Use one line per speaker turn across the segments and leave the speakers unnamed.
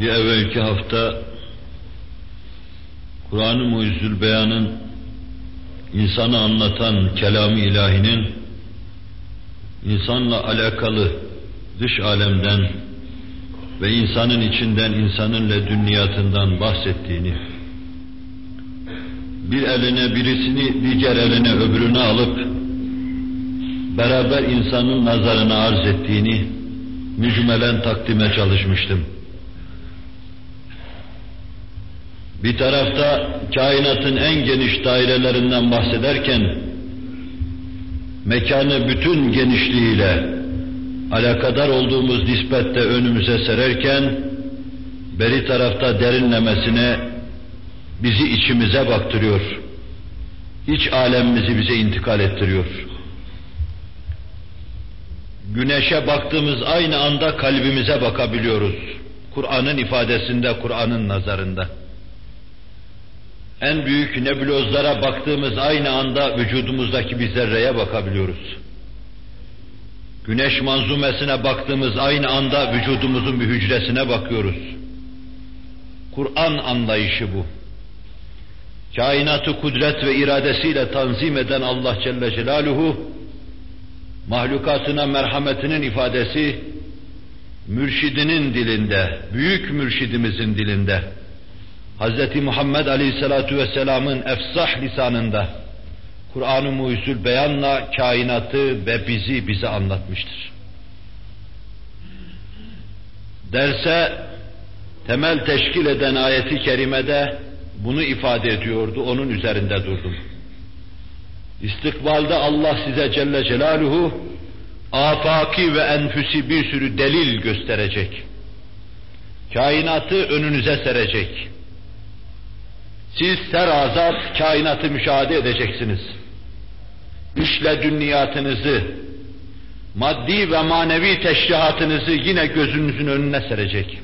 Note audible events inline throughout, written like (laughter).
bir evvelki hafta Kur'an-ı Muizzül Beyan'ın insanı anlatan kelam-ı ilahinin insanla alakalı dış alemden ve insanın içinden, insanın ledünniyatından bahsettiğini, bir eline birisini diğer eline öbürünü alıp beraber insanın nazarına arz ettiğini mücmelen takdime çalışmıştım. Bir tarafta kainatın en geniş dairelerinden bahsederken mekanı bütün genişliğiyle alakadar olduğumuz nispette önümüze sererken beri tarafta derinlemesine bizi içimize baktırıyor. İç alemimizi bize intikal ettiriyor. Güneşe baktığımız aynı anda kalbimize bakabiliyoruz. Kur'an'ın ifadesinde, Kur'an'ın nazarında. En büyük nebulozlara baktığımız aynı anda vücudumuzdaki bir zerreye bakabiliyoruz. Güneş manzumesine baktığımız aynı anda vücudumuzun bir hücresine bakıyoruz. Kur'an anlayışı bu. Kainatı kudret ve iradesiyle tanzim eden Allah Celle Celaluhu, mahlukatına merhametinin ifadesi, mürşidinin dilinde, büyük mürşidimizin dilinde, Hz. Muhammed Aleyhisselatu Vesselam'ın efsah lisanında, Kur'an-ı Muhyüzül Beyan'la kainatı ve bizi bize anlatmıştır. Derse temel teşkil eden ayeti kerimede bunu ifade ediyordu, onun üzerinde durdum. İstikbalde Allah size Celle Celaluhu afaki ve enfüsi bir sürü delil gösterecek. Kainatı önünüze serecek. Siz serazat kainatı müşahede edeceksiniz. İşle dünniyatınızı, maddi ve manevi teşrihatınızı yine gözünüzün önüne serecek.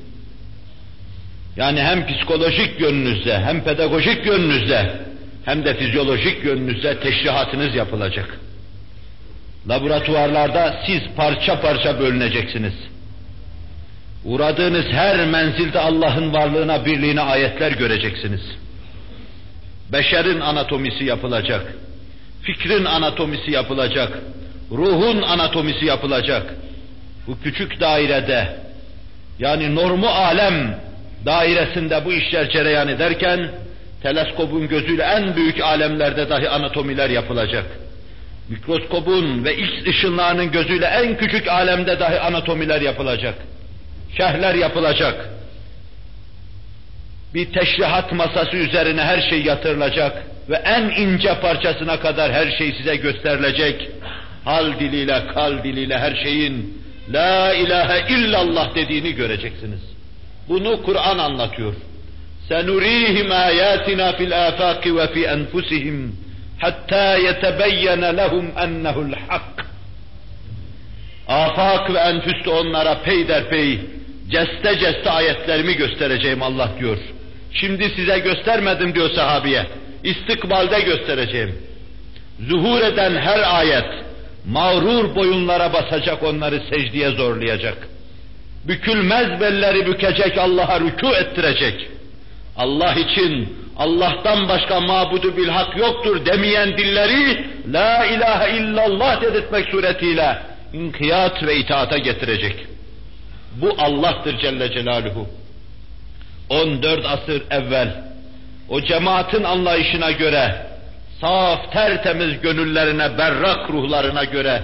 Yani hem psikolojik yönünüzde, hem pedagojik yönünüzde, hem de fizyolojik yönünüzde teşrihatınız yapılacak. Laboratuvarlarda siz parça parça bölüneceksiniz. Uğradığınız her menzilde Allah'ın varlığına, birliğine ayetler göreceksiniz. Beşerin anatomisi yapılacak. Fikrin anatomisi yapılacak. Ruhun anatomisi yapılacak. Bu küçük dairede yani normu alem dairesinde bu işler cereyan ederken teleskopun gözüyle en büyük alemlerde dahi anatomiler yapılacak. Mikroskopun ve X ışınlarının gözüyle en küçük alemde dahi anatomiler yapılacak. Şerhler yapılacak bir teşrihat masası üzerine her şey yatırılacak ve en ince parçasına kadar her şey size gösterilecek. Hal diliyle, kal diliyle her şeyin La ilahe illallah dediğini göreceksiniz. Bunu Kur'an anlatıyor. Senurihim ayatina fil afaqi ve fi enfusihim hatta yetebeyyene lehum ennehu'l hak. Afak ve enfüste onlara peyderpey ceste ceste ayetlerimi göstereceğim Allah diyor. Şimdi size göstermedim diyor sahabiye. İstikbalde göstereceğim. Zuhur eden her ayet, mağrur boyunlara basacak onları secdeye zorlayacak. Bükülmez belleri bükecek, Allah'a rükû ettirecek. Allah için Allah'tan başka mabudu bil hak yoktur demeyen dilleri la ilahe illallah dedirtmek suretiyle inkiyat ve itaata getirecek. Bu Allah'tır Celle Celaluhu. 14 asır evvel o cemaatin anlayışına göre saf tertemiz gönüllerine berrak ruhlarına göre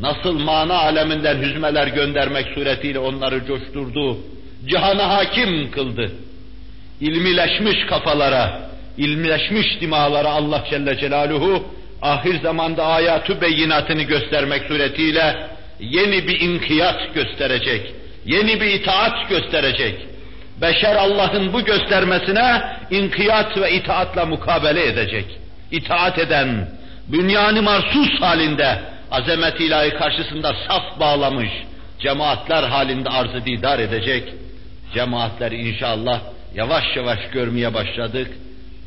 nasıl mana aleminden hüzmeler göndermek suretiyle onları coşturdu, cihana hakim kıldı. İlmileşmiş kafalara, ilmileşmiş dimalara Allah Celle Celaluhu ahir zamanda ayatü beyinatını göstermek suretiyle yeni bir inkiyat gösterecek, yeni bir itaat gösterecek. Beşer Allah'ın bu göstermesine inkiyat ve itaatla mukabele edecek. İtaat eden, bünyanı marsus halinde, azamet ilahi karşısında saf bağlamış, cemaatler halinde arzı didar edecek. Cemaatler inşallah yavaş yavaş görmeye başladık.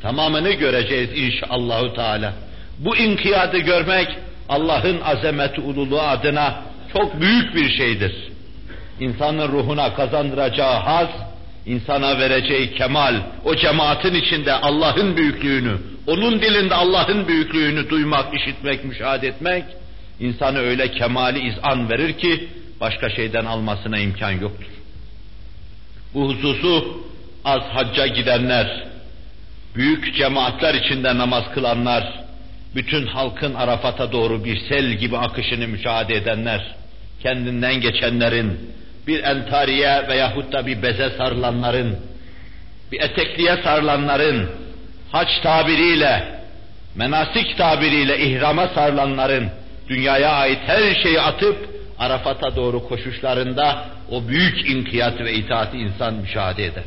Tamamını göreceğiz inşallahü teala. Bu inkiyadı görmek Allah'ın azameti ululuğu adına çok büyük bir şeydir. İnsanın ruhuna kazandıracağı haz, insana vereceği kemal, o cemaatin içinde Allah'ın büyüklüğünü, onun dilinde Allah'ın büyüklüğünü duymak, işitmek, müşahede etmek, insanı öyle kemali izan verir ki, başka şeyden almasına imkan yoktur. Bu hususu az hacca gidenler, büyük cemaatler içinde namaz kılanlar, bütün halkın Arafat'a doğru bir sel gibi akışını müşahede edenler, kendinden geçenlerin, bir entariye veyahut da bir beze sarılanların, bir etekliye sarılanların, haç tabiriyle, menasik tabiriyle ihrama sarılanların, dünyaya ait her şeyi atıp Arafat'a doğru koşuşlarında o büyük inkiyat ve itaati insan müşahede eder.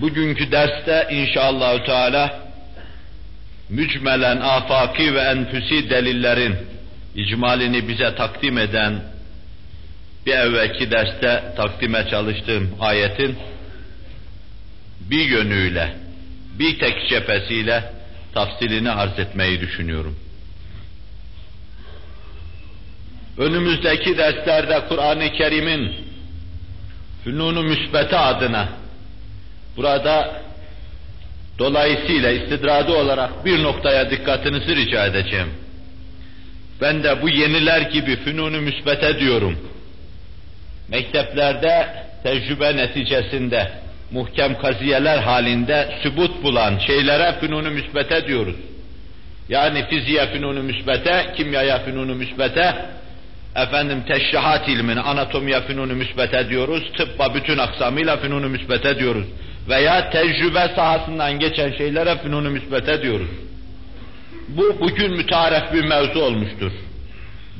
Bugünkü derste inşallah Teala mücmelen afaki ve enfüsi delillerin icmalini bize takdim eden bir evvelki derste takdime çalıştığım ayetin bir yönüyle, bir tek cephesiyle tafsilini arz etmeyi düşünüyorum. Önümüzdeki derslerde Kur'an-ı Kerim'in fünunu müsbete adına burada dolayısıyla istidradi olarak bir noktaya dikkatinizi rica edeceğim. Ben de bu yeniler gibi fünunu müsbete diyorum. Mekteplerde tecrübe neticesinde muhkem kaziyeler halinde sübut bulan şeylere fünunu müsbete diyoruz. Yani fiziğe fünunu müsbete, kimyaya fünunu müsbete, efendim teşrihat ilmini, anatomiye fünunu müsbete diyoruz, tıbba bütün aksamıyla fünunu müsbete diyoruz. Veya tecrübe sahasından geçen şeylere fünunu müsbete diyoruz. Bu bugün mütaref bir mevzu olmuştur.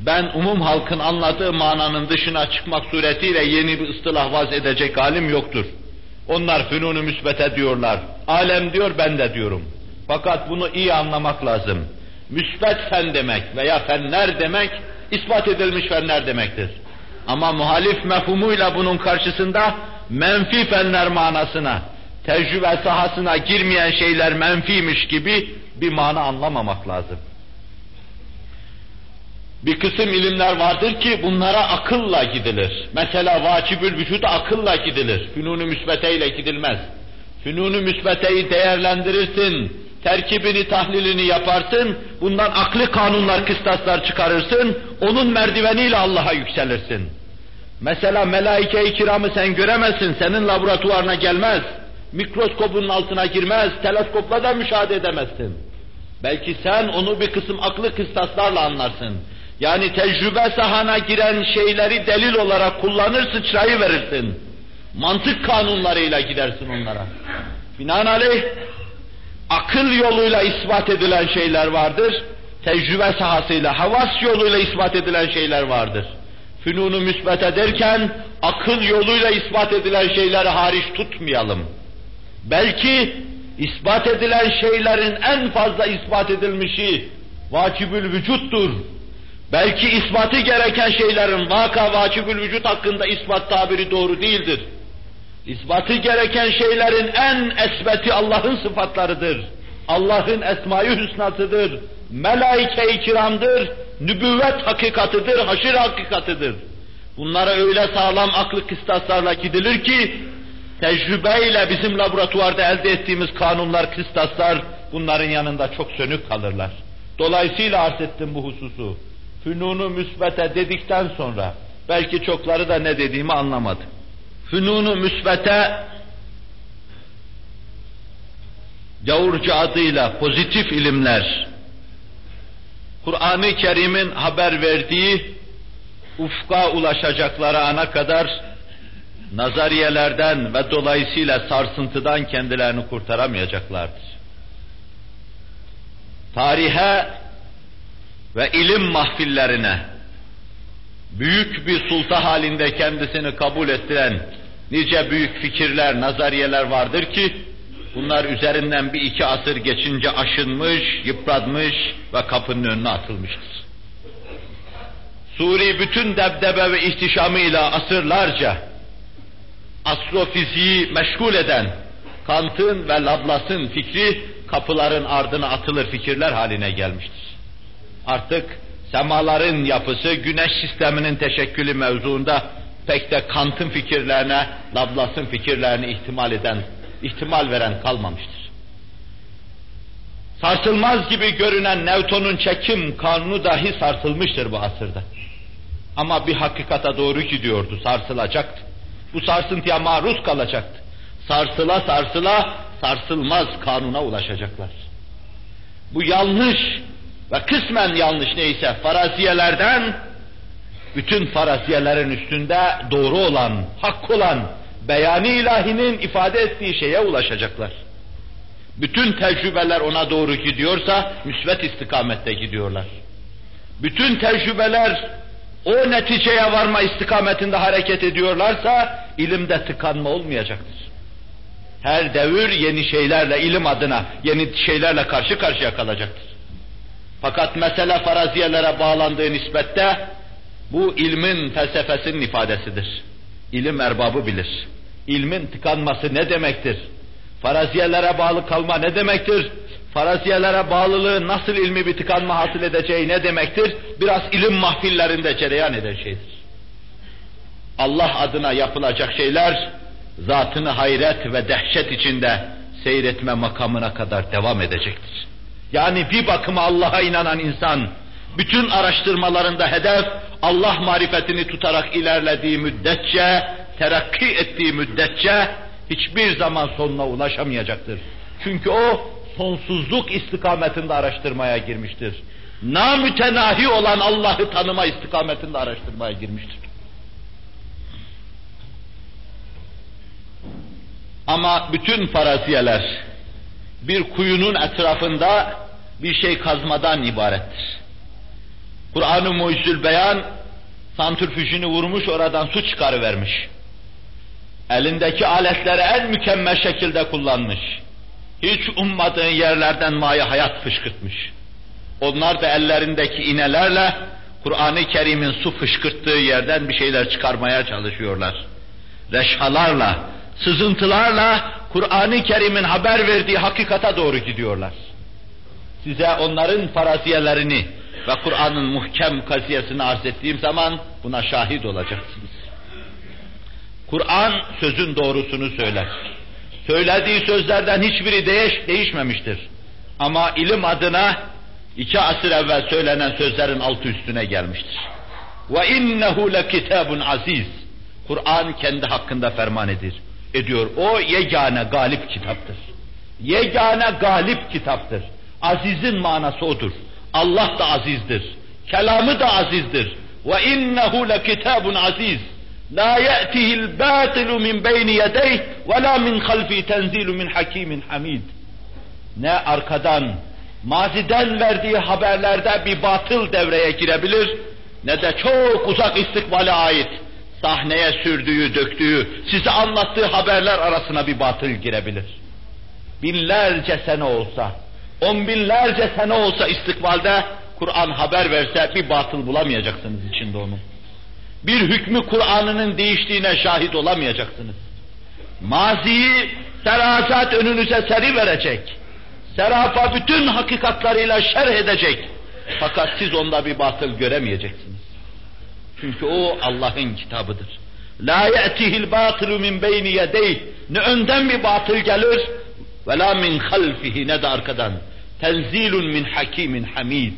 Ben umum halkın anladığı mananın dışına çıkmak suretiyle yeni bir ıstılah vaz edecek halim yoktur. Onlar fünunu müsbete diyorlar. Alem diyor ben de diyorum. Fakat bunu iyi anlamak lazım. Müsbet fen demek veya fenler demek ispat edilmiş fenler demektir. Ama muhalif mefhumuyla bunun karşısında menfi fenler manasına, tecrübe sahasına girmeyen şeyler menfiymiş gibi bir mana anlamamak lazım. Bir kısım ilimler vardır ki bunlara akılla gidilir. Mesela vacibül vücuda akılla gidilir. Fünunu müsbeteyle gidilmez. Fünunu müsbeteyi değerlendirirsin, terkibini, tahlilini yaparsın, bundan aklı kanunlar, kıstaslar çıkarırsın, onun merdiveniyle Allah'a yükselirsin. Mesela melaike-i kiramı sen göremezsin, senin laboratuvarına gelmez, mikroskopun altına girmez, teleskopla da müşahede edemezsin. Belki sen onu bir kısım aklı kıstaslarla anlarsın. Yani tecrübe sahana giren şeyleri delil olarak kullanır, sıçrayı verirsin. Mantık kanunlarıyla gidersin onlara. Binaenaleyh akıl yoluyla ispat edilen şeyler vardır. Tecrübe sahasıyla, havas yoluyla ispat edilen şeyler vardır. Fünunu müsbet ederken akıl yoluyla ispat edilen şeyleri hariç tutmayalım. Belki ispat edilen şeylerin en fazla ispat edilmişi vacibül vücuttur. Belki ispatı gereken şeylerin vaka vacibül vücut hakkında ispat tabiri doğru değildir. İspatı gereken şeylerin en esbeti Allah'ın sıfatlarıdır. Allah'ın esmayı hüsnatıdır. Melaike-i kiramdır. Nübüvvet hakikatıdır, haşir hakikatıdır. Bunlara öyle sağlam aklı kıstaslarla gidilir ki, tecrübeyle bizim laboratuvarda elde ettiğimiz kanunlar, kıstaslar bunların yanında çok sönük kalırlar. Dolayısıyla arz ettim bu hususu. Fünunu müsbete dedikten sonra belki çokları da ne dediğimi anlamadı. Fünunu müsbete gavurcu adıyla pozitif ilimler Kur'an-ı Kerim'in haber verdiği ufka ulaşacakları ana kadar nazariyelerden ve dolayısıyla sarsıntıdan kendilerini kurtaramayacaklardır. Tarihe ve ilim mahfillerine büyük bir sulta halinde kendisini kabul ettiren nice büyük fikirler, nazariyeler vardır ki bunlar üzerinden bir iki asır geçince aşınmış, yıpratmış ve kapının önüne atılmıştır. Suri bütün debdebe ve ihtişamıyla asırlarca astrofiziği meşgul eden Kant'ın ve Lablas'ın fikri kapıların ardına atılır fikirler haline gelmiştir. Artık semaların yapısı, güneş sisteminin teşekkülü mevzuunda pek de Kant'ın fikirlerine, Laplace'ın fikirlerini ihtimal eden, ihtimal veren kalmamıştır. Sarsılmaz gibi görünen Newton'un çekim kanunu dahi sarsılmıştır bu asırda. Ama bir hakikata doğru gidiyordu, sarsılacaktı. Bu sarsıntıya maruz kalacaktı. Sarsıla sarsıla sarsılmaz kanuna ulaşacaklar. Bu yanlış ve kısmen yanlış neyse faraziyelerden bütün faraziyelerin üstünde doğru olan, hak olan, beyani ilahinin ifade ettiği şeye ulaşacaklar. Bütün tecrübeler ona doğru gidiyorsa müsbet istikamette gidiyorlar. Bütün tecrübeler o neticeye varma istikametinde hareket ediyorlarsa ilimde tıkanma olmayacaktır. Her devir yeni şeylerle, ilim adına yeni şeylerle karşı karşıya kalacaktır. Fakat mesele faraziyelere bağlandığı nispette bu ilmin felsefesinin ifadesidir. İlim erbabı bilir. İlmin tıkanması ne demektir? Faraziyelere bağlı kalma ne demektir? Faraziyelere bağlılığı nasıl ilmi bir tıkanma hasıl edeceği ne demektir? Biraz ilim mahfillerinde cereyan eden şeydir. Allah adına yapılacak şeyler, zatını hayret ve dehşet içinde seyretme makamına kadar devam edecektir. Yani bir bakıma Allah'a inanan insan, bütün araştırmalarında hedef, Allah marifetini tutarak ilerlediği müddetçe, terakki ettiği müddetçe, hiçbir zaman sonuna ulaşamayacaktır. Çünkü o sonsuzluk istikametinde araştırmaya girmiştir. Namütenahi olan Allah'ı tanıma istikametinde araştırmaya girmiştir. Ama bütün faraziyeler bir kuyunun etrafında bir şey kazmadan ibarettir. Kur'an-ı Mucizül Beyan santrifüjünü vurmuş oradan su çıkarıvermiş. Elindeki aletleri en mükemmel şekilde kullanmış. Hiç ummadığın yerlerden maya hayat fışkırtmış. Onlar da ellerindeki inelerle Kur'an-ı Kerim'in su fışkırttığı yerden bir şeyler çıkarmaya çalışıyorlar. Reşhalarla, sızıntılarla Kur'an-ı Kerim'in haber verdiği hakikata doğru gidiyorlar. Size onların faraziyelerini ve Kur'an'ın muhkem kaziyesini arz ettiğim zaman buna şahit olacaksınız. Kur'an sözün doğrusunu söyler. Söylediği sözlerden hiçbiri değiş, değişmemiştir. Ama ilim adına iki asır evvel söylenen sözlerin altı üstüne gelmiştir. Ve innehu kitabun aziz. Kur'an kendi hakkında ferman edir. Ediyor. O yegane galip kitaptır. Yegane galip kitaptır. Azizin manası odur. Allah da azizdir. Kelamı da azizdir. Ve innehu kitabun aziz. La ye'tihil batilu min beyni yedeyh ve la min halfi tenzilu min hakimin hamid. Ne arkadan, maziden verdiği haberlerde bir batıl devreye girebilir, ne de çok uzak istikbale ait sahneye sürdüğü, döktüğü, size anlattığı haberler arasına bir batıl girebilir. Binlerce sene olsa, on binlerce sene olsa istikbalde Kur'an haber verse bir batıl bulamayacaksınız içinde onun bir hükmü Kur'an'ının değiştiğine şahit olamayacaksınız. Maziyi serasat önünüze seri verecek. Serafa bütün hakikatlarıyla şerh edecek. Fakat siz onda bir batıl göremeyeceksiniz. Çünkü o Allah'ın kitabıdır. La ye'tihil batilu min beyni yedeyh. Ne önden bir batıl gelir ve la min halfihi ne de arkadan. Tenzilun min hakimin hamid.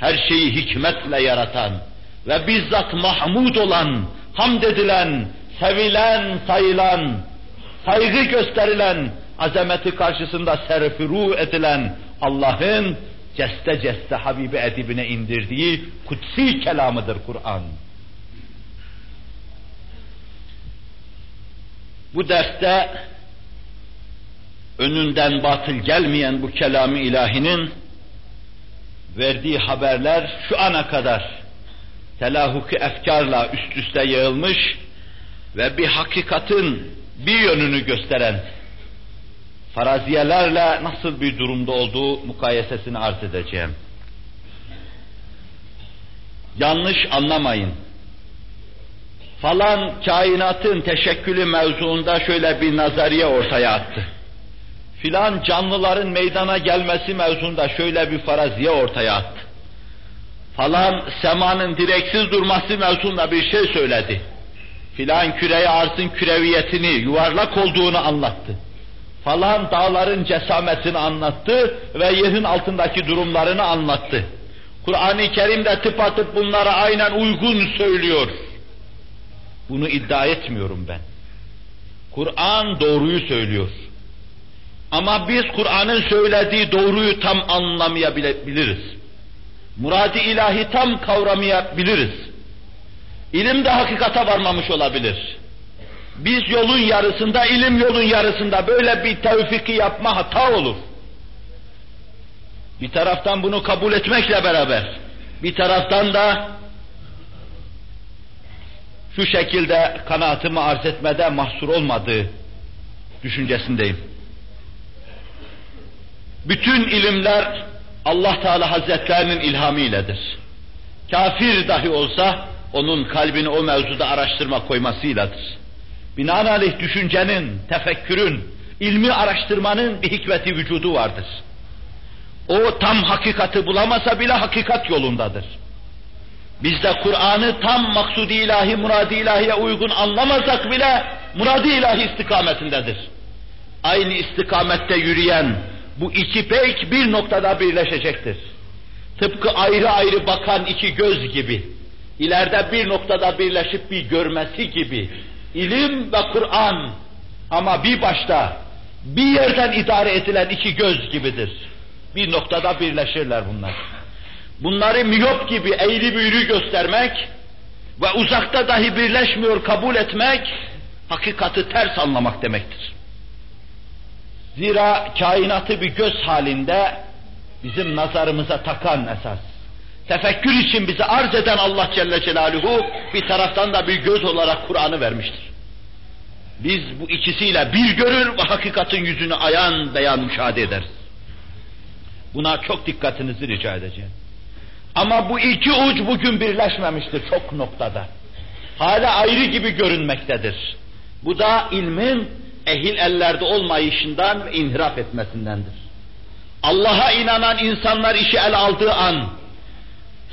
Her şeyi hikmetle yaratan, ve bizzat mahmud olan, hamd edilen, sevilen, sayılan, saygı gösterilen, azameti karşısında serfiru edilen Allah'ın ceste ceste Habibi edibine indirdiği kutsi kelamıdır Kur'an. Bu derste önünden batıl gelmeyen bu kelamı ilahinin verdiği haberler şu ana kadar telahuki efkarla üst üste yığılmış ve bir hakikatin bir yönünü gösteren faraziyelerle nasıl bir durumda olduğu mukayesesini arz edeceğim. Yanlış anlamayın. Falan kainatın teşekkülü mevzuunda şöyle bir nazariye ortaya attı. Filan canlıların meydana gelmesi mevzunda şöyle bir faraziye ortaya attı falan semanın direksiz durması mevzunda bir şey söyledi. Filan küreyi arzın küreviyetini, yuvarlak olduğunu anlattı. Falan dağların cesametini anlattı ve yerin altındaki durumlarını anlattı. Kur'an-ı Kerim'de tıpatıp bunlara aynen uygun söylüyor. Bunu iddia etmiyorum ben. Kur'an doğruyu söylüyor. Ama biz Kur'an'ın söylediği doğruyu tam anlamayabiliriz. Muradi ilahi tam kavramayabiliriz. İlim de hakikate varmamış olabilir. Biz yolun yarısında, ilim yolun yarısında böyle bir tevfiki yapma hata olur. Bir taraftan bunu kabul etmekle beraber, bir taraftan da şu şekilde kanaatımı arz etmede mahsur olmadığı düşüncesindeyim. Bütün ilimler Allah Teala Hazretlerinin ilhamı iledir. Kafir dahi olsa onun kalbini o mevzuda araştırma koymasıyladır. Binaenaleyh düşüncenin, tefekkürün, ilmi araştırmanın bir hikmeti vücudu vardır. O tam hakikati bulamasa bile hakikat yolundadır. Biz de Kur'an'ı tam maksudi ilahi, muradi ilahiye uygun anlamasak bile muradi ilahi istikametindedir. Aynı istikamette yürüyen bu iki pek bir noktada birleşecektir. Tıpkı ayrı ayrı bakan iki göz gibi, ileride bir noktada birleşip bir görmesi gibi, ilim ve Kur'an ama bir başta, bir yerden idare edilen iki göz gibidir. Bir noktada birleşirler bunlar. Bunları miyop gibi eğri büğrü göstermek ve uzakta dahi birleşmiyor kabul etmek, hakikati ters anlamak demektir. Zira kainatı bir göz halinde bizim nazarımıza takan esas. Tefekkür için bizi arz eden Allah Celle Celaluhu bir taraftan da bir göz olarak Kur'an'ı vermiştir. Biz bu ikisiyle bir görür ve hakikatin yüzünü ayan beyan müşahede ederiz. Buna çok dikkatinizi rica edeceğim. Ama bu iki uç bugün birleşmemiştir çok noktada. Hala ayrı gibi görünmektedir. Bu da ilmin ehil ellerde olmayışından ve inhiraf etmesindendir. Allah'a inanan insanlar işi el aldığı an,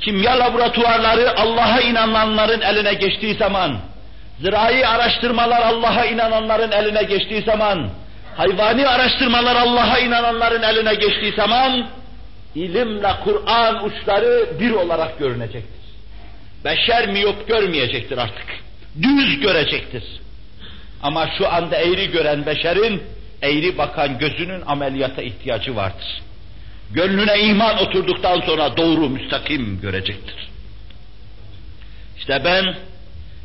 kimya laboratuvarları Allah'a inananların eline geçtiği zaman, zirai araştırmalar Allah'a inananların eline geçtiği zaman, hayvani araştırmalar Allah'a inananların eline geçtiği zaman, ilimle Kur'an uçları bir olarak görünecektir. Beşer miyop görmeyecektir artık. Düz görecektir. Ama şu anda eğri gören beşerin, eğri bakan gözünün ameliyata ihtiyacı vardır. Gönlüne iman oturduktan sonra doğru, müstakim görecektir. İşte ben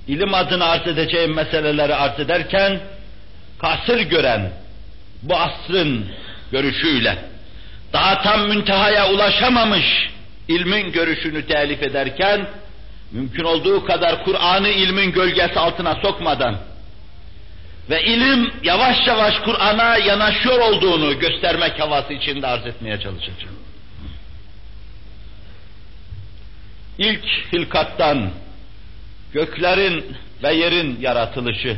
ilim adına arz edeceğim meseleleri arz ederken, kasır gören bu asrın görüşüyle, daha tam müntehaya ulaşamamış ilmin görüşünü telif ederken, mümkün olduğu kadar Kur'an'ı ilmin gölgesi altına sokmadan, ve ilim yavaş yavaş Kur'an'a yanaşıyor olduğunu göstermek havası içinde arz etmeye çalışacağım. İlk hilkattan göklerin ve yerin yaratılışı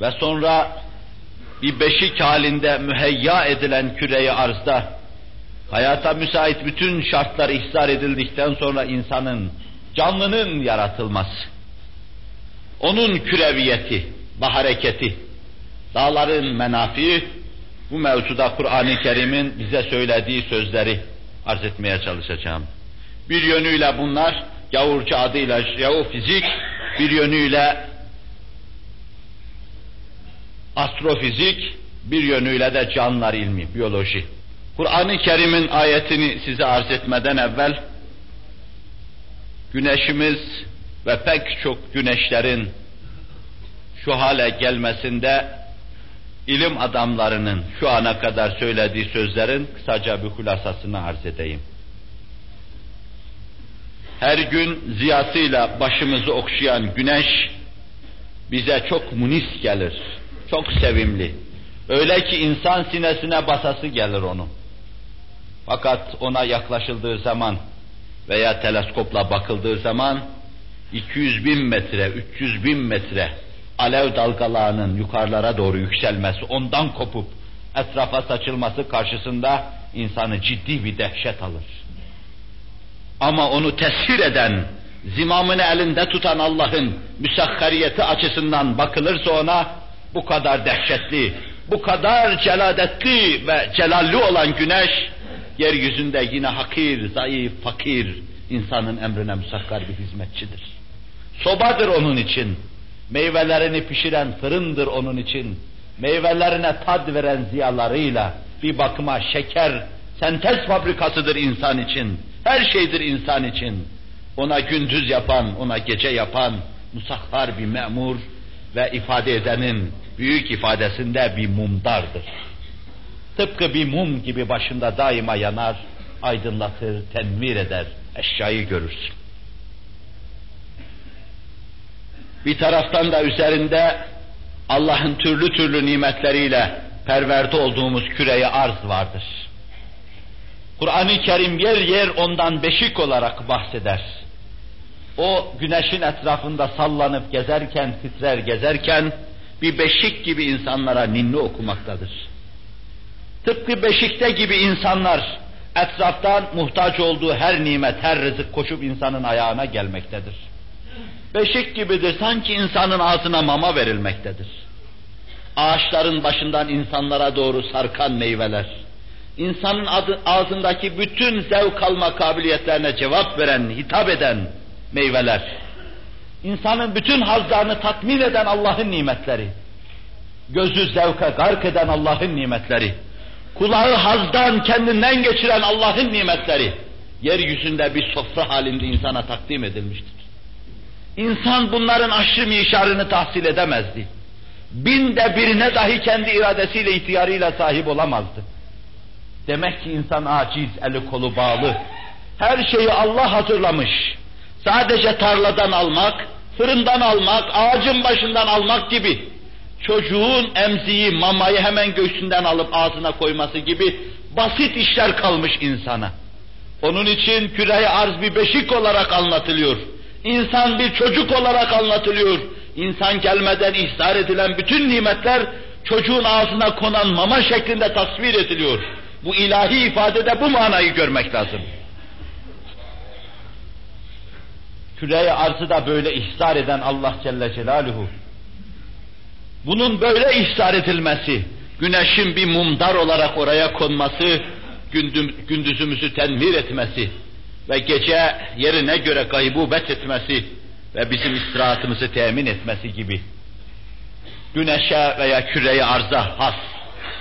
ve sonra bir beşik halinde müheyya edilen küreyi arzda hayata müsait bütün şartlar ihsar edildikten sonra insanın, canlının yaratılması, onun küreviyeti, ve hareketi, dağların menafi, bu mevzuda Kur'an-ı Kerim'in bize söylediği sözleri arz etmeye çalışacağım. Bir yönüyle bunlar gavurcu adıyla jeofizik, bir yönüyle astrofizik, bir yönüyle de canlılar ilmi, biyoloji. Kur'an-ı Kerim'in ayetini size arz etmeden evvel güneşimiz ve pek çok güneşlerin şu hale gelmesinde ilim adamlarının şu ana kadar söylediği sözlerin kısaca bir hulasasını arz edeyim. Her gün ziyasıyla başımızı okşayan güneş bize çok munis gelir, çok sevimli. Öyle ki insan sinesine basası gelir onu. Fakat ona yaklaşıldığı zaman veya teleskopla bakıldığı zaman 200 bin metre, 300 bin metre alev dalgalarının yukarılara doğru yükselmesi, ondan kopup etrafa saçılması karşısında insanı ciddi bir dehşet alır. Ama onu tesir eden, zimamını elinde tutan Allah'ın müsahhariyeti açısından bakılırsa ona bu kadar dehşetli, bu kadar celadetli ve celalli olan güneş, yeryüzünde yine hakir, zayıf, fakir insanın emrine müsakkar bir hizmetçidir. Sobadır onun için, meyvelerini pişiren fırındır onun için, meyvelerine tad veren ziyalarıyla bir bakıma şeker, sentez fabrikasıdır insan için, her şeydir insan için. Ona gündüz yapan, ona gece yapan, musahhar bir memur ve ifade edenin büyük ifadesinde bir mumdardır. Tıpkı bir mum gibi başında daima yanar, aydınlatır, tenvir eder, eşyayı görürsün. Bir taraftan da üzerinde Allah'ın türlü türlü nimetleriyle perverde olduğumuz küreyi arz vardır. Kur'an-ı Kerim yer yer ondan beşik olarak bahseder. O güneşin etrafında sallanıp gezerken, titrer gezerken bir beşik gibi insanlara ninni okumaktadır. Tıpkı beşikte gibi insanlar etraftan muhtaç olduğu her nimet, her rızık koşup insanın ayağına gelmektedir. Beşik gibidir, sanki insanın ağzına mama verilmektedir. Ağaçların başından insanlara doğru sarkan meyveler, insanın ağzındaki bütün zevk alma kabiliyetlerine cevap veren, hitap eden meyveler, insanın bütün hazlarını tatmin eden Allah'ın nimetleri, gözü zevke gark eden Allah'ın nimetleri, kulağı hazdan kendinden geçiren Allah'ın nimetleri, yeryüzünde bir sofra halinde insana takdim edilmiştir. İnsan bunların aşırı mişarını tahsil edemezdi. Binde birine dahi kendi iradesiyle, ihtiyarıyla sahip olamazdı. Demek ki insan aciz, eli kolu bağlı. Her şeyi Allah hazırlamış. Sadece tarladan almak, fırından almak, ağacın başından almak gibi, çocuğun emziği, mamayı hemen göğsünden alıp ağzına koyması gibi basit işler kalmış insana. Onun için küre arz bir beşik olarak anlatılıyor. İnsan bir çocuk olarak anlatılıyor. İnsan gelmeden ihsar edilen bütün nimetler çocuğun ağzına konan mama şeklinde tasvir ediliyor. Bu ilahi ifadede bu manayı görmek lazım. Küre arzı da böyle ihsar eden Allah Celle Celaluhu. Bunun böyle ihsar edilmesi, güneşin bir mumdar olarak oraya konması, gündüzümüzü tenvir etmesi ve gece yerine göre gaybubet etmesi ve bizim istirahatımızı temin etmesi gibi güneşe veya küreye arza has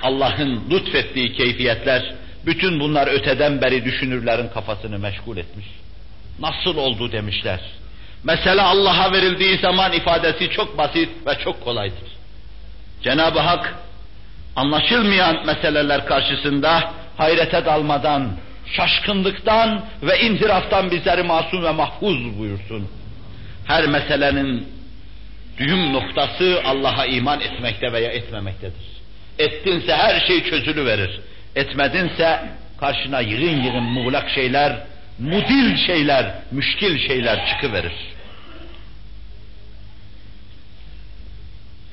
Allah'ın lütfettiği keyfiyetler bütün bunlar öteden beri düşünürlerin kafasını meşgul etmiş. Nasıl oldu demişler. Mesela Allah'a verildiği zaman ifadesi çok basit ve çok kolaydır. Cenab-ı Hak anlaşılmayan meseleler karşısında hayrete dalmadan, şaşkınlıktan ve inhiraftan bizleri masum ve mahfuz buyursun. Her meselenin düğüm noktası Allah'a iman etmekte veya etmemektedir. Ettinse her şey çözülü verir. Etmedinse karşına yığın yığın muğlak şeyler, mudil şeyler, müşkil şeyler çıkıverir.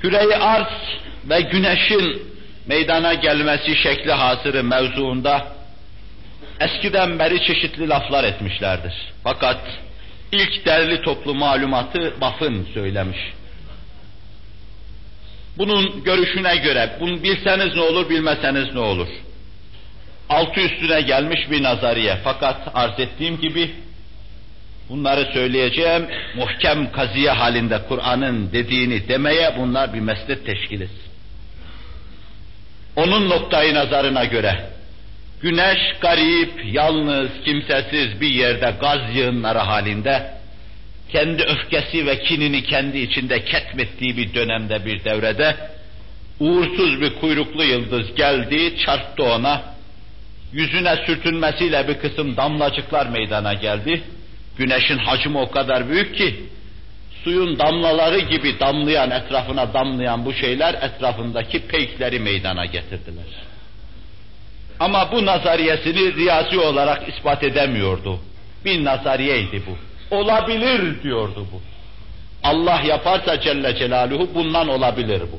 Küreyi arz ve güneşin meydana gelmesi şekli hasırı mevzuunda eskiden beri çeşitli laflar etmişlerdir. Fakat ilk derli toplu malumatı Baf'ın söylemiş. Bunun görüşüne göre, bunu bilseniz ne olur, bilmeseniz ne olur? Altı üstüne gelmiş bir nazariye. Fakat arz ettiğim gibi, bunları söyleyeceğim, muhkem kaziye halinde Kur'an'ın dediğini demeye bunlar bir meslet teşkil etsin. Onun noktayı nazarına göre, güneş garip, yalnız, kimsesiz bir yerde gaz yığınları halinde, kendi öfkesi ve kinini kendi içinde ketmettiği bir dönemde bir devrede uğursuz bir kuyruklu yıldız geldi, çarptı ona. Yüzüne sürtünmesiyle bir kısım damlacıklar meydana geldi. Güneşin hacmi o kadar büyük ki suyun damlaları gibi damlayan, etrafına damlayan bu şeyler etrafındaki peykleri meydana getirdiler. Ama bu nazariyesini riyasi olarak ispat edemiyordu. Bir nazariyeydi bu. Olabilir diyordu bu. Allah yaparsa Celle Celaluhu bundan olabilir bu.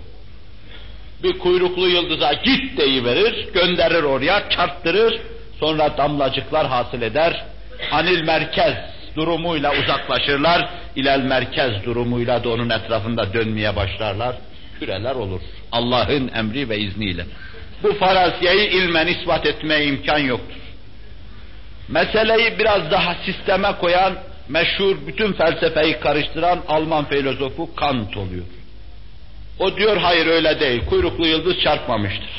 Bir kuyruklu yıldıza git deyiverir, gönderir oraya, çarptırır, sonra damlacıklar hasıl eder. Anil merkez, durumuyla uzaklaşırlar, ilel merkez durumuyla da onun etrafında dönmeye başlarlar. Küreler olur. Allah'ın emri ve izniyle. Bu faraziyeyi ilmen ispat etmeye imkan yoktur. Meseleyi biraz daha sisteme koyan, meşhur bütün felsefeyi karıştıran Alman filozofu Kant oluyor. O diyor hayır öyle değil, kuyruklu yıldız çarpmamıştır.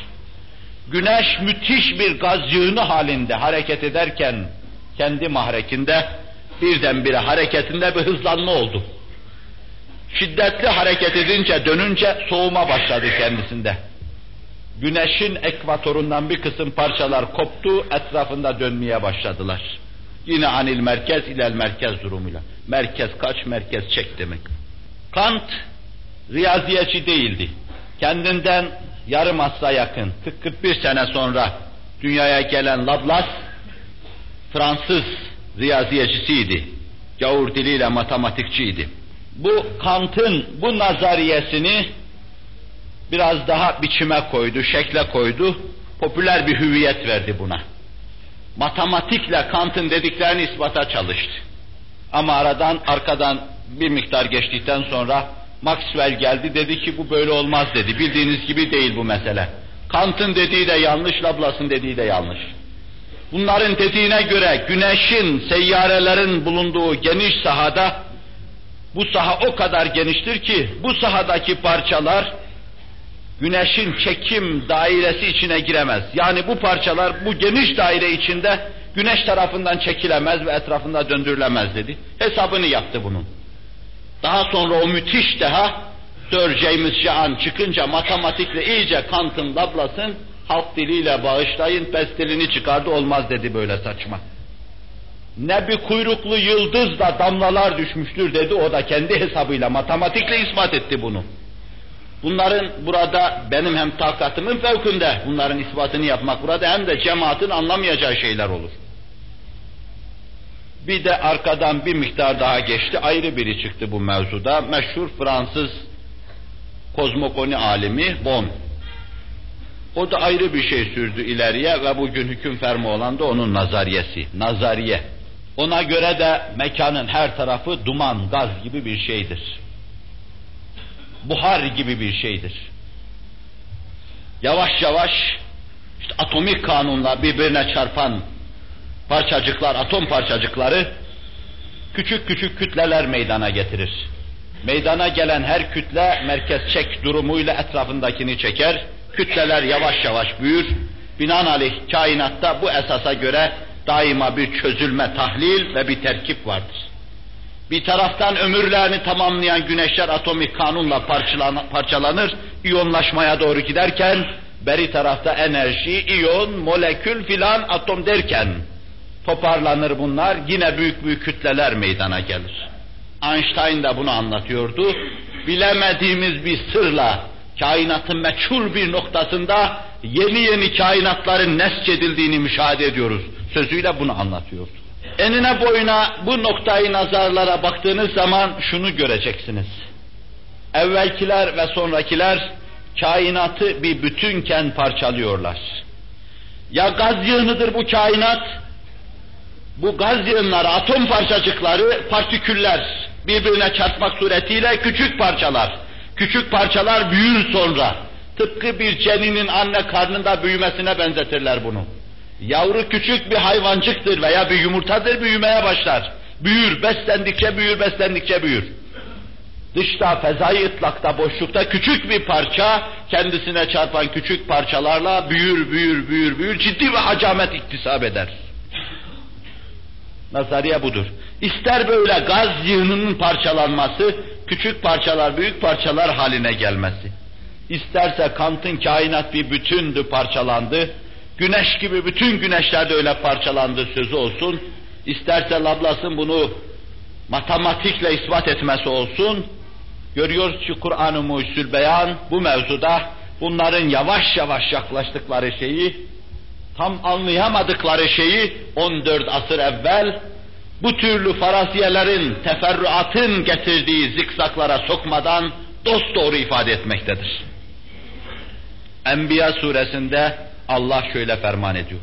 Güneş müthiş bir gaz yığını halinde hareket ederken kendi mahrekinde birdenbire hareketinde bir hızlanma oldu. Şiddetli hareket edince dönünce soğuma başladı kendisinde. Güneşin ekvatorundan bir kısım parçalar koptu, etrafında dönmeye başladılar. Yine anil merkez ilel merkez durumuyla. Merkez kaç, merkez çek demek. Kant riyaziyeci değildi. Kendinden yarım asra yakın, 40-41 sene sonra dünyaya gelen Laplace, Fransız riyaziyecisiydi. Gavur diliyle matematikçiydi. Bu Kant'ın bu nazariyesini biraz daha biçime koydu, şekle koydu, popüler bir hüviyet verdi buna. Matematikle Kant'ın dediklerini ispata çalıştı. Ama aradan, arkadan bir miktar geçtikten sonra Maxwell geldi dedi ki bu böyle olmaz dedi. Bildiğiniz gibi değil bu mesele. Kant'ın dediği de yanlış, Laplace'ın dediği de yanlış. Bunların dediğine göre güneşin, seyyarelerin bulunduğu geniş sahada bu saha o kadar geniştir ki bu sahadaki parçalar güneşin çekim dairesi içine giremez. Yani bu parçalar bu geniş daire içinde güneş tarafından çekilemez ve etrafında döndürülemez dedi. Hesabını yaptı bunun. Daha sonra o müthiş deha Sir James Şahan çıkınca matematikle iyice Kant'ın Laplace'ın halk diliyle bağışlayın pestilini çıkardı olmaz dedi böyle saçma. Ne bir kuyruklu yıldız da damlalar düşmüştür dedi o da kendi hesabıyla matematikle ispat etti bunu. Bunların burada benim hem takatımın fevkinde bunların ispatını yapmak burada hem de cemaatin anlamayacağı şeyler olur. Bir de arkadan bir miktar daha geçti, ayrı biri çıktı bu mevzuda. Meşhur Fransız kozmokoni alimi Bon. O da ayrı bir şey sürdü ileriye ve bugün hüküm fermi olan da onun nazariyesi, nazariye. Ona göre de mekanın her tarafı duman, gaz gibi bir şeydir. Buhar gibi bir şeydir. Yavaş yavaş işte atomik kanunla birbirine çarpan parçacıklar, atom parçacıkları küçük küçük kütleler meydana getirir. Meydana gelen her kütle merkez çek durumuyla etrafındakini çeker. Kütleler yavaş yavaş büyür. Binaenaleyh kainatta bu esasa göre daima bir çözülme, tahlil ve bir terkip vardır. Bir taraftan ömürlerini tamamlayan güneşler atomik kanunla parçalanır, iyonlaşmaya doğru giderken, beri tarafta enerji, iyon, molekül filan atom derken, toparlanır bunlar, yine büyük büyük kütleler meydana gelir. Einstein da bunu anlatıyordu. Bilemediğimiz bir sırla kainatın meçhul bir noktasında yeni yeni kainatların nescedildiğini müşahede ediyoruz. Sözüyle bunu anlatıyordu. Enine boyuna bu noktayı nazarlara baktığınız zaman şunu göreceksiniz. Evvelkiler ve sonrakiler kainatı bir bütünken parçalıyorlar. Ya gaz yığınıdır bu kainat, bu gaz yığınları, atom parçacıkları, partiküller birbirine çarpmak suretiyle küçük parçalar. Küçük parçalar büyür sonra. Tıpkı bir ceninin anne karnında büyümesine benzetirler bunu. Yavru küçük bir hayvancıktır veya bir yumurtadır büyümeye başlar. Büyür, beslendikçe büyür, beslendikçe büyür. Dışta, fezai ıtlakta, boşlukta küçük bir parça, kendisine çarpan küçük parçalarla büyür, büyür, büyür, büyür, ciddi bir hacamet iktisap eder. Nazariye budur. İster böyle gaz yığınının parçalanması, küçük parçalar büyük parçalar haline gelmesi. İsterse Kant'ın kainat bir bütündü parçalandı, güneş gibi bütün güneşler de öyle parçalandı sözü olsun, isterse Laplace'ın bunu matematikle ispat etmesi olsun, görüyoruz ki Kur'an-ı Mucizül Beyan bu mevzuda bunların yavaş yavaş yaklaştıkları şeyi tam anlayamadıkları şeyi 14 asır evvel bu türlü faraziyelerin, teferruatın getirdiği zikzaklara sokmadan dost doğru ifade etmektedir. Enbiya suresinde Allah şöyle ferman ediyor.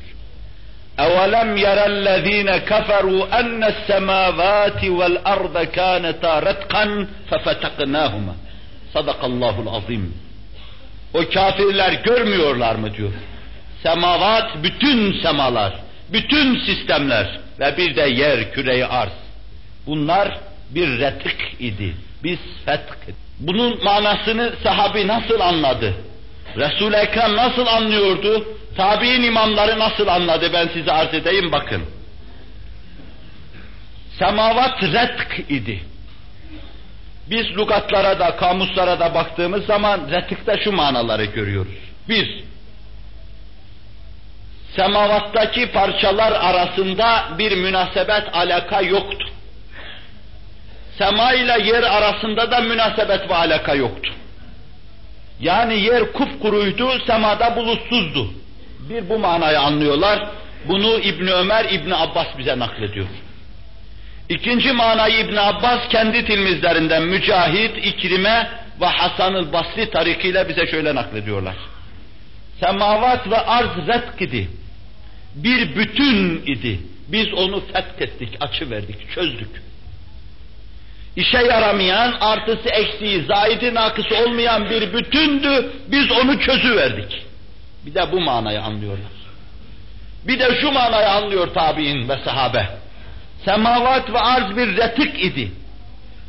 اَوَلَمْ يَرَ الَّذ۪ينَ كَفَرُوا اَنَّ السَّمَاوَاتِ وَالْاَرْضَ كَانَتَا رَتْقًا فَفَتَقْنَاهُمَا Sadakallahul azim. O kafirler görmüyorlar mı diyor. Semavat, bütün semalar, bütün sistemler ve bir de yer, küreyi arz. Bunlar bir retik idi. Biz fetk. Bunun manasını sahabi nasıl anladı? Resul-i Ekrem nasıl anlıyordu? Tabi'in imamları nasıl anladı? Ben size arz edeyim bakın. Semavat retk idi. Biz lugatlara da, kamuslara da baktığımız zaman retikte şu manaları görüyoruz. Bir, semavattaki parçalar arasında bir münasebet, alaka yoktu. Sema ile yer arasında da münasebet ve alaka yoktu. Yani yer kupkuruydu, semada bulutsuzdu. Bir bu manayı anlıyorlar. Bunu İbn Ömer, İbn Abbas bize naklediyor. İkinci manayı İbn Abbas kendi tilmizlerinden Mücahit, İkrime ve Hasan-ı Basri tarikiyle bize şöyle naklediyorlar. Semavat ve arz retk idi. Bir bütün idi. Biz onu fethettik, açı verdik, çözdük. İşe yaramayan, artısı eksiği, zaidi nakısı olmayan bir bütündü, biz onu çözüverdik. Bir de bu manayı anlıyorlar. Bir de şu manayı anlıyor tabi'in ve sahabe. Semavat ve arz bir retik idi.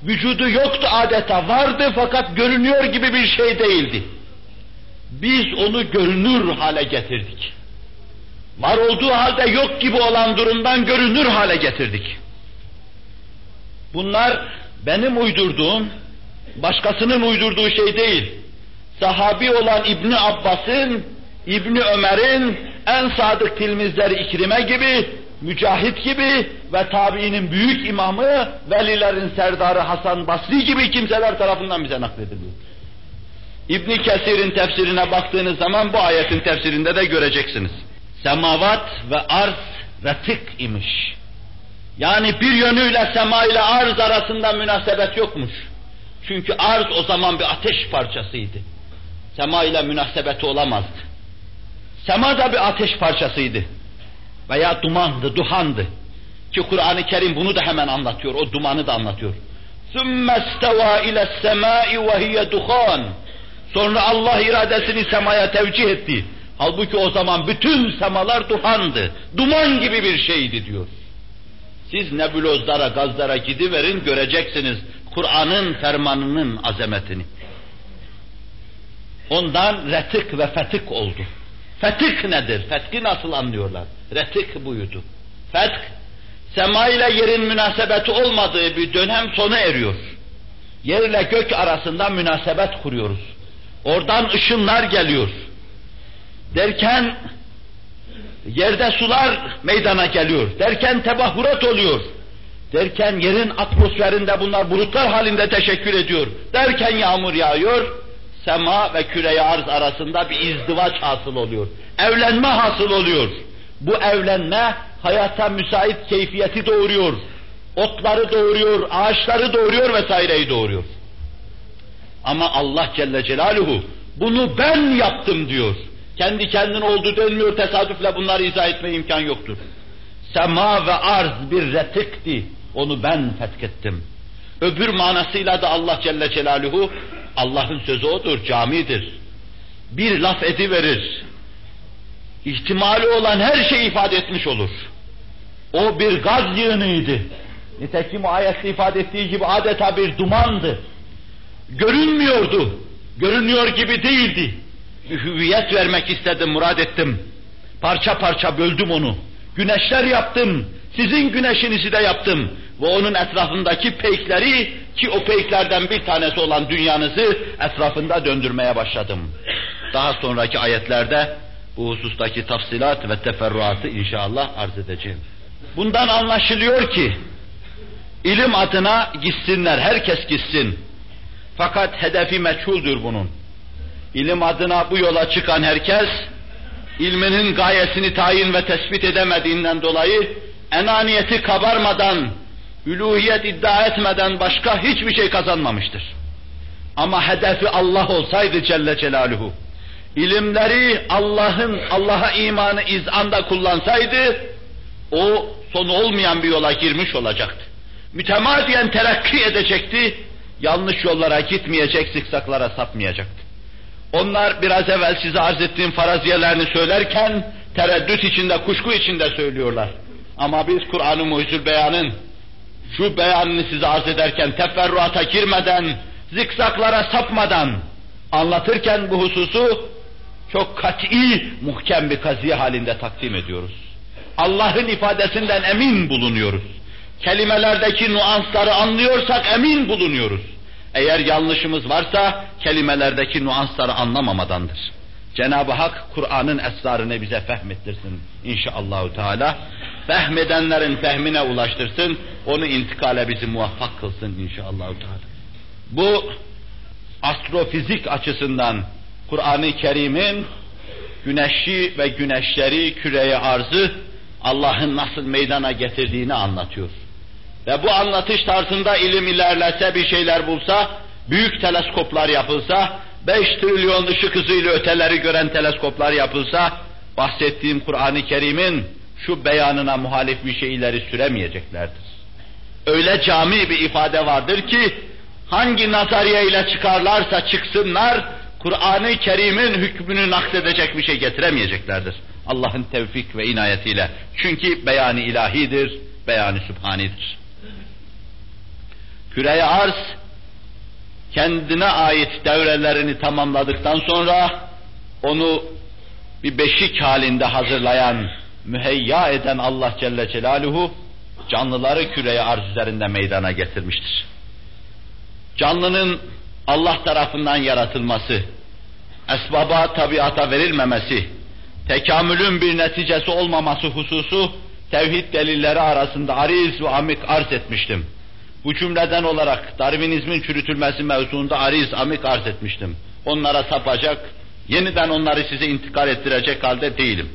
Vücudu yoktu adeta, vardı fakat görünüyor gibi bir şey değildi. Biz onu görünür hale getirdik. Var olduğu halde yok gibi olan durumdan görünür hale getirdik. Bunlar benim uydurduğum, başkasının uydurduğu şey değil. Sahabi olan İbni Abbas'ın, İbni Ömer'in en sadık tilmizleri İkrime gibi Mücahit gibi ve tabiinin büyük imamı, velilerin serdarı Hasan Basri gibi kimseler tarafından bize naklediliyor. İbn Kesir'in tefsirine baktığınız zaman bu ayetin tefsirinde de göreceksiniz. Semavat ve arz ratik imiş. Yani bir yönüyle sema ile arz arasında münasebet yokmuş. Çünkü arz o zaman bir ateş parçasıydı. Sema ile münasebeti olamazdı. Sema da bir ateş parçasıydı veya dumandı, duhandı. Ki Kur'an-ı Kerim bunu da hemen anlatıyor, o dumanı da anlatıyor. ثُمَّ اسْتَوَى اِلَى السَّمَاءِ وَهِيَ دُخَانٍ Sonra Allah iradesini semaya tevcih etti. Halbuki o zaman bütün semalar duhandı. Duman gibi bir şeydi diyor. Siz nebulozlara, gazlara gidiverin göreceksiniz Kur'an'ın fermanının azametini. Ondan retik ve fetik oldu. Fetik nedir? Fetki nasıl anlıyorlar? Retik buydu. Fetk, sema ile yerin münasebeti olmadığı bir dönem sona eriyor. Yer ile gök arasında münasebet kuruyoruz. Oradan ışınlar geliyor. Derken yerde sular meydana geliyor. Derken tebahhurat oluyor. Derken yerin atmosferinde bunlar bulutlar halinde teşekkür ediyor. Derken yağmur yağıyor sema ve küre arz arasında bir izdivaç hasıl oluyor. Evlenme hasıl oluyor. Bu evlenme hayata müsait keyfiyeti doğuruyor. Otları doğuruyor, ağaçları doğuruyor vesaireyi doğuruyor. Ama Allah Celle Celaluhu bunu ben yaptım diyor. Kendi kendine oldu denmiyor tesadüfle bunları izah etme imkan yoktur. Sema ve arz bir retikti. Onu ben fethettim. Öbür manasıyla da Allah Celle Celaluhu Allah'ın sözü odur, camidir. Bir laf ediverir. İhtimali olan her şeyi ifade etmiş olur. O bir gaz yığınıydı. Nitekim o ayette ifade ettiği gibi adeta bir dumandı. Görünmüyordu. Görünüyor gibi değildi. Hüviyet vermek istedim, murad ettim. Parça parça böldüm onu. Güneşler yaptım. Sizin güneşinizi de yaptım. Ve onun etrafındaki peykleri ki o peyklerden bir tanesi olan dünyanızı etrafında döndürmeye başladım. Daha sonraki ayetlerde bu husustaki tafsilat ve teferruatı inşallah arz edeceğim. Bundan anlaşılıyor ki ilim adına gitsinler, herkes gitsin. Fakat hedefi meçhuldür bunun. İlim adına bu yola çıkan herkes, ilminin gayesini tayin ve tespit edemediğinden dolayı enaniyeti kabarmadan, üluhiyet iddia etmeden başka hiçbir şey kazanmamıştır. Ama hedefi Allah olsaydı Celle Celaluhu, ilimleri Allah'ın Allah'a imanı izanda kullansaydı o sonu olmayan bir yola girmiş olacaktı. Mütemadiyen terakki edecekti, yanlış yollara gitmeyecek, zikzaklara sapmayacaktı. Onlar biraz evvel size arz ettiğim faraziyelerini söylerken tereddüt içinde, kuşku içinde söylüyorlar. Ama biz Kur'an-ı Mucizül Beyan'ın şu beyanını size arz ederken teferruata girmeden, zikzaklara sapmadan anlatırken bu hususu çok kat'i, muhkem bir kaziye halinde takdim ediyoruz. Allah'ın ifadesinden emin bulunuyoruz. Kelimelerdeki nuansları anlıyorsak emin bulunuyoruz. Eğer yanlışımız varsa kelimelerdeki nuansları anlamamadandır. Cenab-ı Hak Kur'an'ın esrarını bize fehmettirsin inşallahü teala. Fehmedenlerin fehmine ulaştırsın, onu intikale bizi muvaffak kılsın inşallahü teala. Bu astrofizik açısından Kur'an-ı Kerim'in güneşi ve güneşleri, küreye arzı Allah'ın nasıl meydana getirdiğini anlatıyor. Ve bu anlatış tarzında ilim ilerlese, bir şeyler bulsa, büyük teleskoplar yapılsa, 5 trilyon ışık hızıyla öteleri gören teleskoplar yapılsa, bahsettiğim Kur'an-ı Kerim'in şu beyanına muhalif bir şey ileri süremeyeceklerdir. Öyle cami bir ifade vardır ki, hangi nazariye ile çıkarlarsa çıksınlar, Kur'an-ı Kerim'in hükmünü nakledecek bir şey getiremeyeceklerdir. Allah'ın tevfik ve inayetiyle. Çünkü beyanı ilahidir, beyanı sübhanidir. Küreye arz, kendine ait devrelerini tamamladıktan sonra, onu bir beşik halinde hazırlayan, müheyya eden Allah Celle Celaluhu, canlıları küreye arz üzerinde meydana getirmiştir. Canlının Allah tarafından yaratılması, esbaba tabiata verilmemesi, tekamülün bir neticesi olmaması hususu tevhid delilleri arasında ariz ve amik arz etmiştim. Bu cümleden olarak Darwinizmin çürütülmesi mevzuunda ariz, amik arz etmiştim. Onlara sapacak, yeniden onları size intikal ettirecek halde değilim.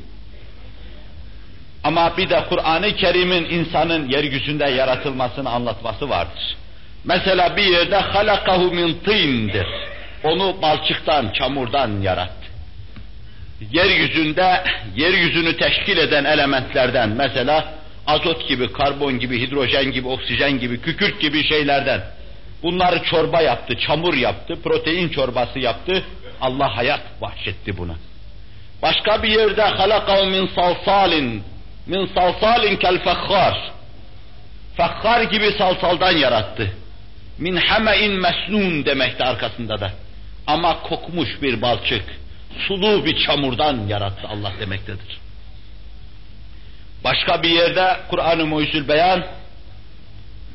Ama bir de Kur'an-ı Kerim'in insanın yeryüzünde yaratılmasını anlatması vardır. Mesela bir yerde halakahu min tîndir. Onu balçıktan, çamurdan yarattı. Yeryüzünde, yeryüzünü teşkil eden elementlerden mesela azot gibi, karbon gibi, hidrojen gibi, oksijen gibi, kükürt gibi şeylerden bunları çorba yaptı, çamur yaptı, protein çorbası yaptı. Allah hayat bahşetti buna. Başka bir yerde halakahu min salsalin min salsalin kel fekhar fekhar gibi salsaldan yarattı. Min hame'in mesnun demekti arkasında da. Ama kokmuş bir balçık, sulu bir çamurdan yarattı Allah demektedir. Başka bir yerde Kur'an-ı Mucizül Beyan,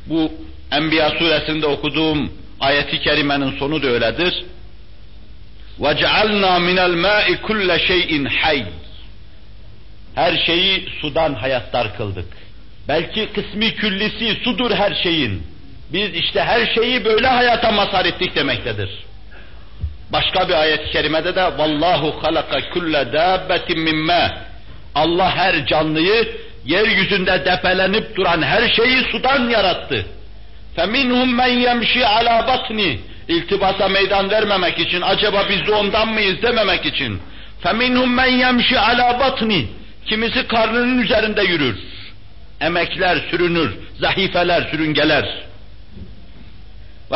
bu Enbiya suresinde okuduğum ayeti kerimenin sonu da öyledir. وَجَعَلْنَا مِنَ الْمَاءِ كُلَّ شَيْءٍ حَيٍّ Her şeyi sudan hayatlar kıldık. Belki kısmi küllisi sudur her şeyin. Biz işte her şeyi böyle hayata mazhar ettik demektedir. Başka bir ayet-i kerimede de vallahu halaka kulle dabbetin mimme Allah her canlıyı yeryüzünde depelenip duran her şeyi sudan yarattı. Feminhum men yemşi ala batni iltibasa meydan vermemek için acaba biz de ondan mıyız dememek için. Feminhum men yemşi ala batni kimisi karnının üzerinde yürür. Emekler sürünür, zahifeler, sürüngeler.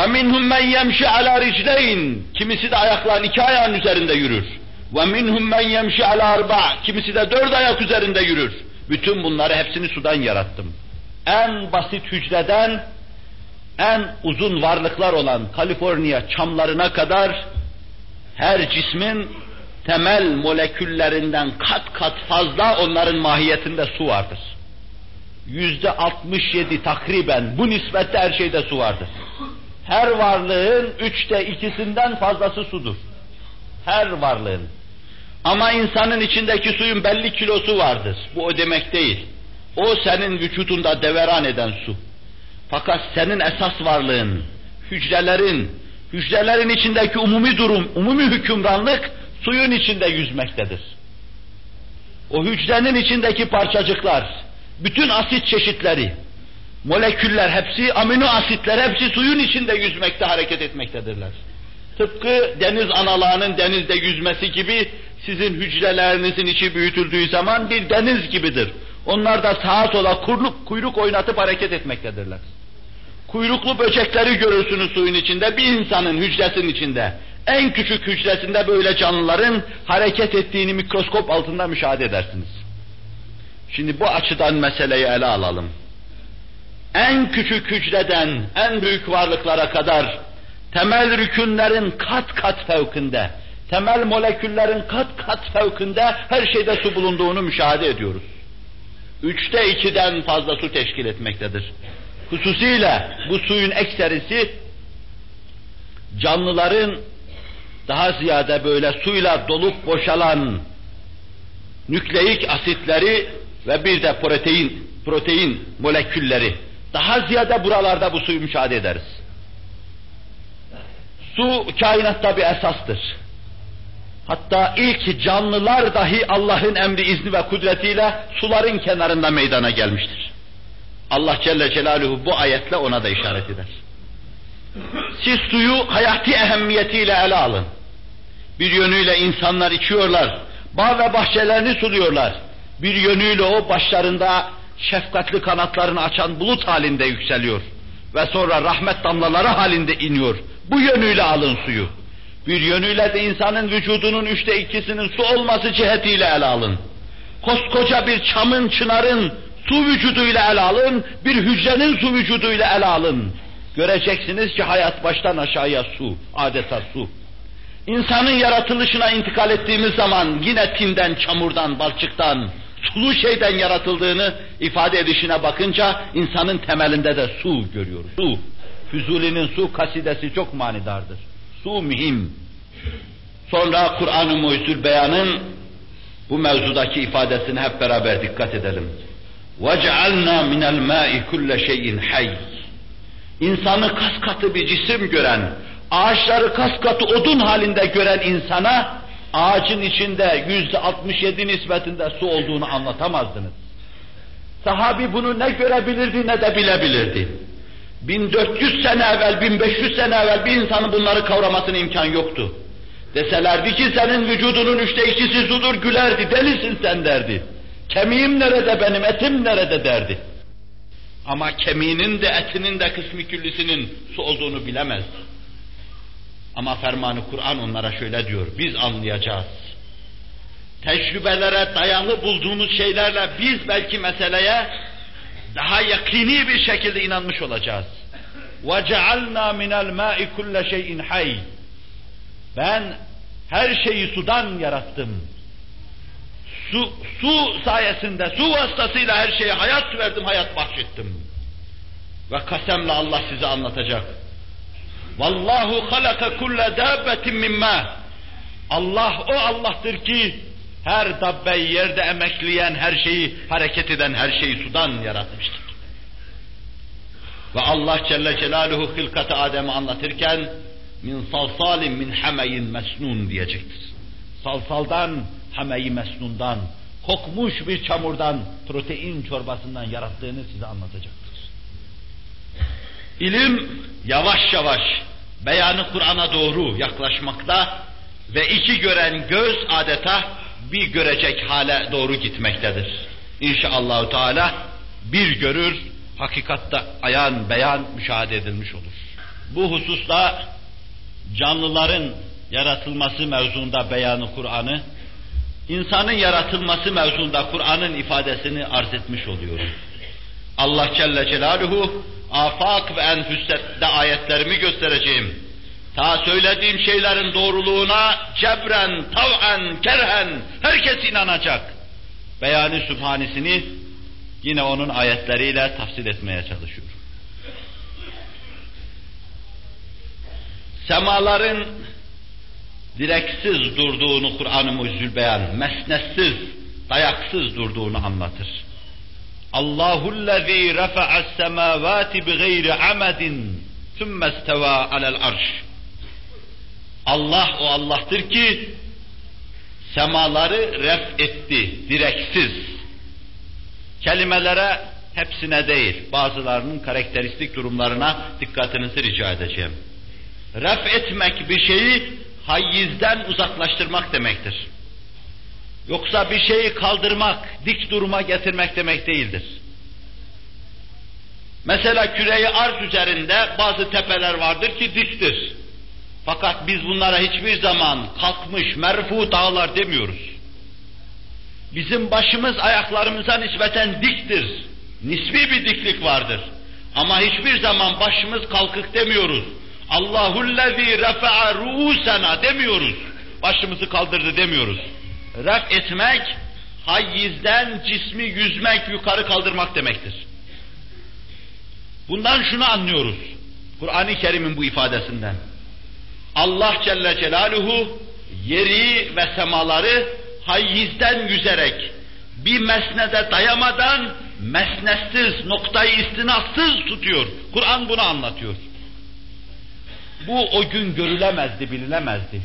Minhum men yemşi ala ricleyn. Kimisi de ayakların iki ayağın üzerinde yürür. Minhum men yemşi ala arba. Kimisi de dört ayak üzerinde yürür. Bütün bunları hepsini sudan yarattım. En basit hücreden en uzun varlıklar olan Kaliforniya çamlarına kadar her cismin temel moleküllerinden kat kat fazla onların mahiyetinde su vardır. Yüzde 67 takriben bu nispette her şeyde su vardır. Her varlığın üçte ikisinden fazlası sudur. Her varlığın. Ama insanın içindeki suyun belli kilosu vardır. Bu o demek değil. O senin vücudunda deveran eden su. Fakat senin esas varlığın, hücrelerin, hücrelerin içindeki umumi durum, umumi hükümranlık suyun içinde yüzmektedir. O hücrenin içindeki parçacıklar, bütün asit çeşitleri, moleküller hepsi, amino asitler hepsi suyun içinde yüzmekte, hareket etmektedirler. Tıpkı deniz analağının denizde yüzmesi gibi sizin hücrelerinizin içi büyütüldüğü zaman bir deniz gibidir. Onlar da sağa sola kuyruk, kuyruk oynatıp hareket etmektedirler. Kuyruklu böcekleri görürsünüz suyun içinde, bir insanın hücresinin içinde. En küçük hücresinde böyle canlıların hareket ettiğini mikroskop altında müşahede edersiniz. Şimdi bu açıdan meseleyi ele alalım. En küçük hücreden en büyük varlıklara kadar temel rükünlerin kat kat fevkinde, temel moleküllerin kat kat fevkinde her şeyde su bulunduğunu müşahede ediyoruz. Üçte ikiden fazla su teşkil etmektedir. Hususiyle bu suyun ekserisi canlıların daha ziyade böyle suyla dolup boşalan nükleik asitleri ve bir de protein protein molekülleri daha ziyade buralarda bu suyu müşahede ederiz. Su kainatta bir esastır. Hatta ilk canlılar dahi Allah'ın emri, izni ve kudretiyle suların kenarında meydana gelmiştir. Allah Celle Celaluhu bu ayetle ona da işaret eder. Siz suyu hayati ehemmiyetiyle ele alın. Bir yönüyle insanlar içiyorlar, bağ ve bahçelerini suluyorlar. Bir yönüyle o başlarında şefkatli kanatlarını açan bulut halinde yükseliyor. Ve sonra rahmet damlaları halinde iniyor. Bu yönüyle alın suyu. Bir yönüyle de insanın vücudunun üçte ikisinin su olması cihetiyle ele alın. Koskoca bir çamın, çınarın su vücuduyla ele alın, bir hücrenin su vücuduyla ele alın. Göreceksiniz ki hayat baştan aşağıya su, adeta su. İnsanın yaratılışına intikal ettiğimiz zaman yine tinden, çamurdan, balçıktan, sulu şeyden yaratıldığını ifade edişine bakınca insanın temelinde de su görüyoruz. Su. Füzuli'nin su kasidesi çok manidardır. Su mühim. Sonra Kur'an-ı Muhyüzül Beyan'ın bu mevzudaki ifadesine hep beraber dikkat edelim. وَجَعَلْنَا مِنَ الْمَاءِ كُلَّ شَيْءٍ حَيٍّ İnsanı kas katı bir cisim gören, ağaçları kas katı odun halinde gören insana, ağacın içinde yüzde 67 nispetinde su olduğunu anlatamazdınız. Sahabi bunu ne görebilirdi ne de bilebilirdi. 1400 sene evvel, 1500 sene evvel bir insanın bunları kavramasına imkan yoktu. Deselerdi ki senin vücudunun üçte ikisi sudur gülerdi, delisin sen derdi. Kemiğim nerede benim, etim nerede derdi. Ama kemiğinin de etinin de kısmı küllisinin su olduğunu bilemez. Ama fermanı Kur'an onlara şöyle diyor, biz anlayacağız. Tecrübelere dayalı bulduğumuz şeylerle biz belki meseleye daha yakini bir şekilde inanmış olacağız. وَجَعَلْنَا مِنَ الْمَاءِ كُلَّ شَيْءٍ حَيٍّ Ben her şeyi sudan yarattım. Su, su sayesinde, su vasıtasıyla her şeye hayat verdim, hayat bahşettim. Ve kasemle Allah size anlatacak. Vallahu halaka kulle dabbetin mimma. Allah o Allah'tır ki her dabbeyi yerde emekleyen her şeyi, hareket eden her şeyi sudan yaratmıştır. Ve Allah Celle Celaluhu hılkatı Adem'i anlatırken min salsalin min hameyin mesnun diyecektir. Salsaldan, hameyi mesnundan, kokmuş bir çamurdan, protein çorbasından yarattığını size anlatacaktır. İlim yavaş yavaş beyanı Kur'an'a doğru yaklaşmakta ve iki gören göz adeta bir görecek hale doğru gitmektedir. İnşallahü Teala bir görür, hakikatta ayan beyan müşahede edilmiş olur. Bu hususta canlıların yaratılması mevzunda beyanı Kur'an'ı, insanın yaratılması mevzunda Kur'an'ın ifadesini arz etmiş oluyoruz. Allah Celle Celaluhu afak ve enfüste ayetlerimi göstereceğim. Ta söylediğim şeylerin doğruluğuna cebren, tav'en, kerhen herkes inanacak. Beyanı Sübhanisini yine onun ayetleriyle tafsil etmeye çalışıyor. Semaların direksiz durduğunu Kur'an-ı Beyan, mesnetsiz, dayaksız durduğunu anlatır. Allahu Allahullezî refa'as semâvâti bighayri amedin thumma istevâ alel arş. Allah o Allah'tır ki semaları ref etti, direksiz. Kelimelere hepsine değil, bazılarının karakteristik durumlarına dikkatinizi rica edeceğim. Ref etmek bir şeyi hayizden uzaklaştırmak demektir. Yoksa bir şeyi kaldırmak, dik duruma getirmek demek değildir. Mesela küreyi arz üzerinde bazı tepeler vardır ki diktir. Fakat biz bunlara hiçbir zaman kalkmış merfu dağlar demiyoruz. Bizim başımız ayaklarımıza nispeten diktir. Nisbi bir diklik vardır. Ama hiçbir zaman başımız kalkık demiyoruz. Allahullezî refa'a ru'usena demiyoruz. Başımızı kaldırdı demiyoruz. Ref etmek, hayizden cismi yüzmek, yukarı kaldırmak demektir. Bundan şunu anlıyoruz. Kur'an-ı Kerim'in bu ifadesinden. Allah Celle Celaluhu yeri ve semaları hayizden yüzerek bir mesnede dayamadan mesnetsiz, noktayı istinatsız tutuyor. Kur'an bunu anlatıyor. Bu o gün görülemezdi, bilinemezdi.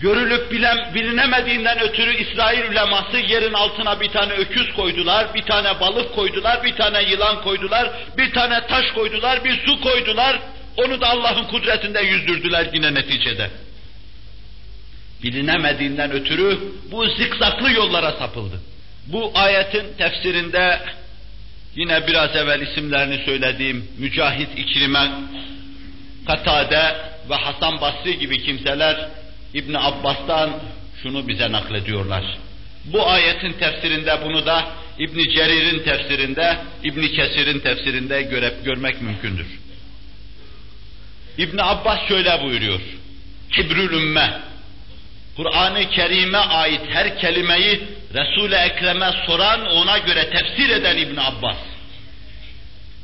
Görülüp bilen, bilinemediğinden ötürü İsrail uleması yerin altına bir tane öküz koydular, bir tane balık koydular, bir tane yılan koydular, bir tane taş koydular, bir su koydular. Onu da Allah'ın kudretinde yüzdürdüler yine neticede. Bilinemediğinden ötürü bu zikzaklı yollara sapıldı. Bu ayetin tefsirinde yine biraz evvel isimlerini söylediğim Mücahit İkrime, Katade ve Hasan Basri gibi kimseler İbn Abbas'tan şunu bize naklediyorlar. Bu ayetin tefsirinde bunu da İbn Cerir'in tefsirinde, İbn Kesir'in tefsirinde göre, görmek mümkündür. İbn Abbas şöyle buyuruyor. Kibrül ümme. Kur'an-ı Kerim'e ait her kelimeyi Resul-i Ekrem'e soran, ona göre tefsir eden İbn Abbas.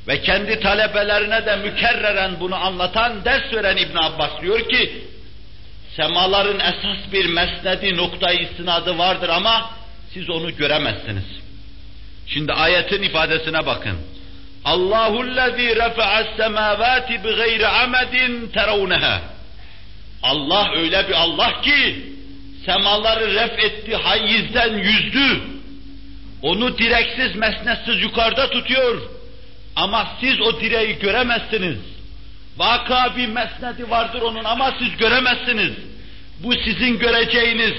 Ve kendi talebelerine de mükerreren bunu anlatan, ders veren İbn Abbas diyor ki, semaların esas bir mesnedi noktayı istinadı vardır ama siz onu göremezsiniz. Şimdi ayetin ifadesine bakın. Allahu'llezî refa'as semâvâti bi gayri amedin teravneha. Allah öyle bir Allah ki semaları ref etti, hayizden yüzdü. Onu direksiz, mesnetsiz yukarıda tutuyor. Ama siz o direği göremezsiniz. Vaka bir mesnedi vardır onun ama siz göremezsiniz. Bu sizin göreceğiniz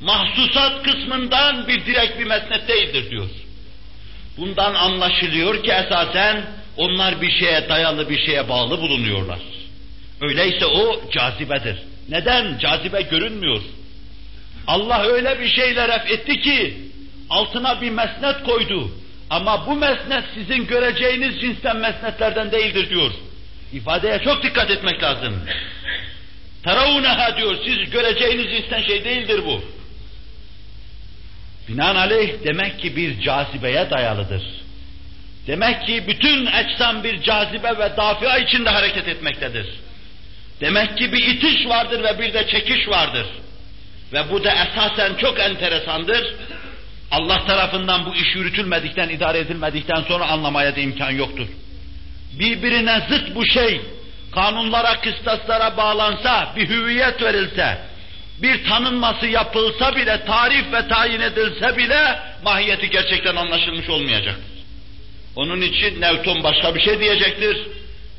mahsusat kısmından bir direk bir mesnet değildir diyor. Bundan anlaşılıyor ki esasen onlar bir şeye dayalı bir şeye bağlı bulunuyorlar. Öyleyse o cazibedir. Neden? Cazibe görünmüyor. Allah öyle bir şeyle ref etti ki altına bir mesnet koydu. Ama bu mesnet sizin göreceğiniz cinsten mesnetlerden değildir diyor. İfadeye çok dikkat etmek lazım. (laughs) Teravneha diyor, siz göreceğiniz cinsten şey değildir bu. Binaenaleyh demek ki bir cazibeye dayalıdır. Demek ki bütün eczam bir cazibe ve dafia içinde hareket etmektedir. Demek ki bir itiş vardır ve bir de çekiş vardır. Ve bu da esasen çok enteresandır. Allah tarafından bu iş yürütülmedikten, idare edilmedikten sonra anlamaya da imkan yoktur. Birbirine zıt bu şey, kanunlara, kıstaslara bağlansa, bir hüviyet verilse, bir tanınması yapılsa bile, tarif ve tayin edilse bile, mahiyeti gerçekten anlaşılmış olmayacaktır. Onun için Newton başka bir şey diyecektir.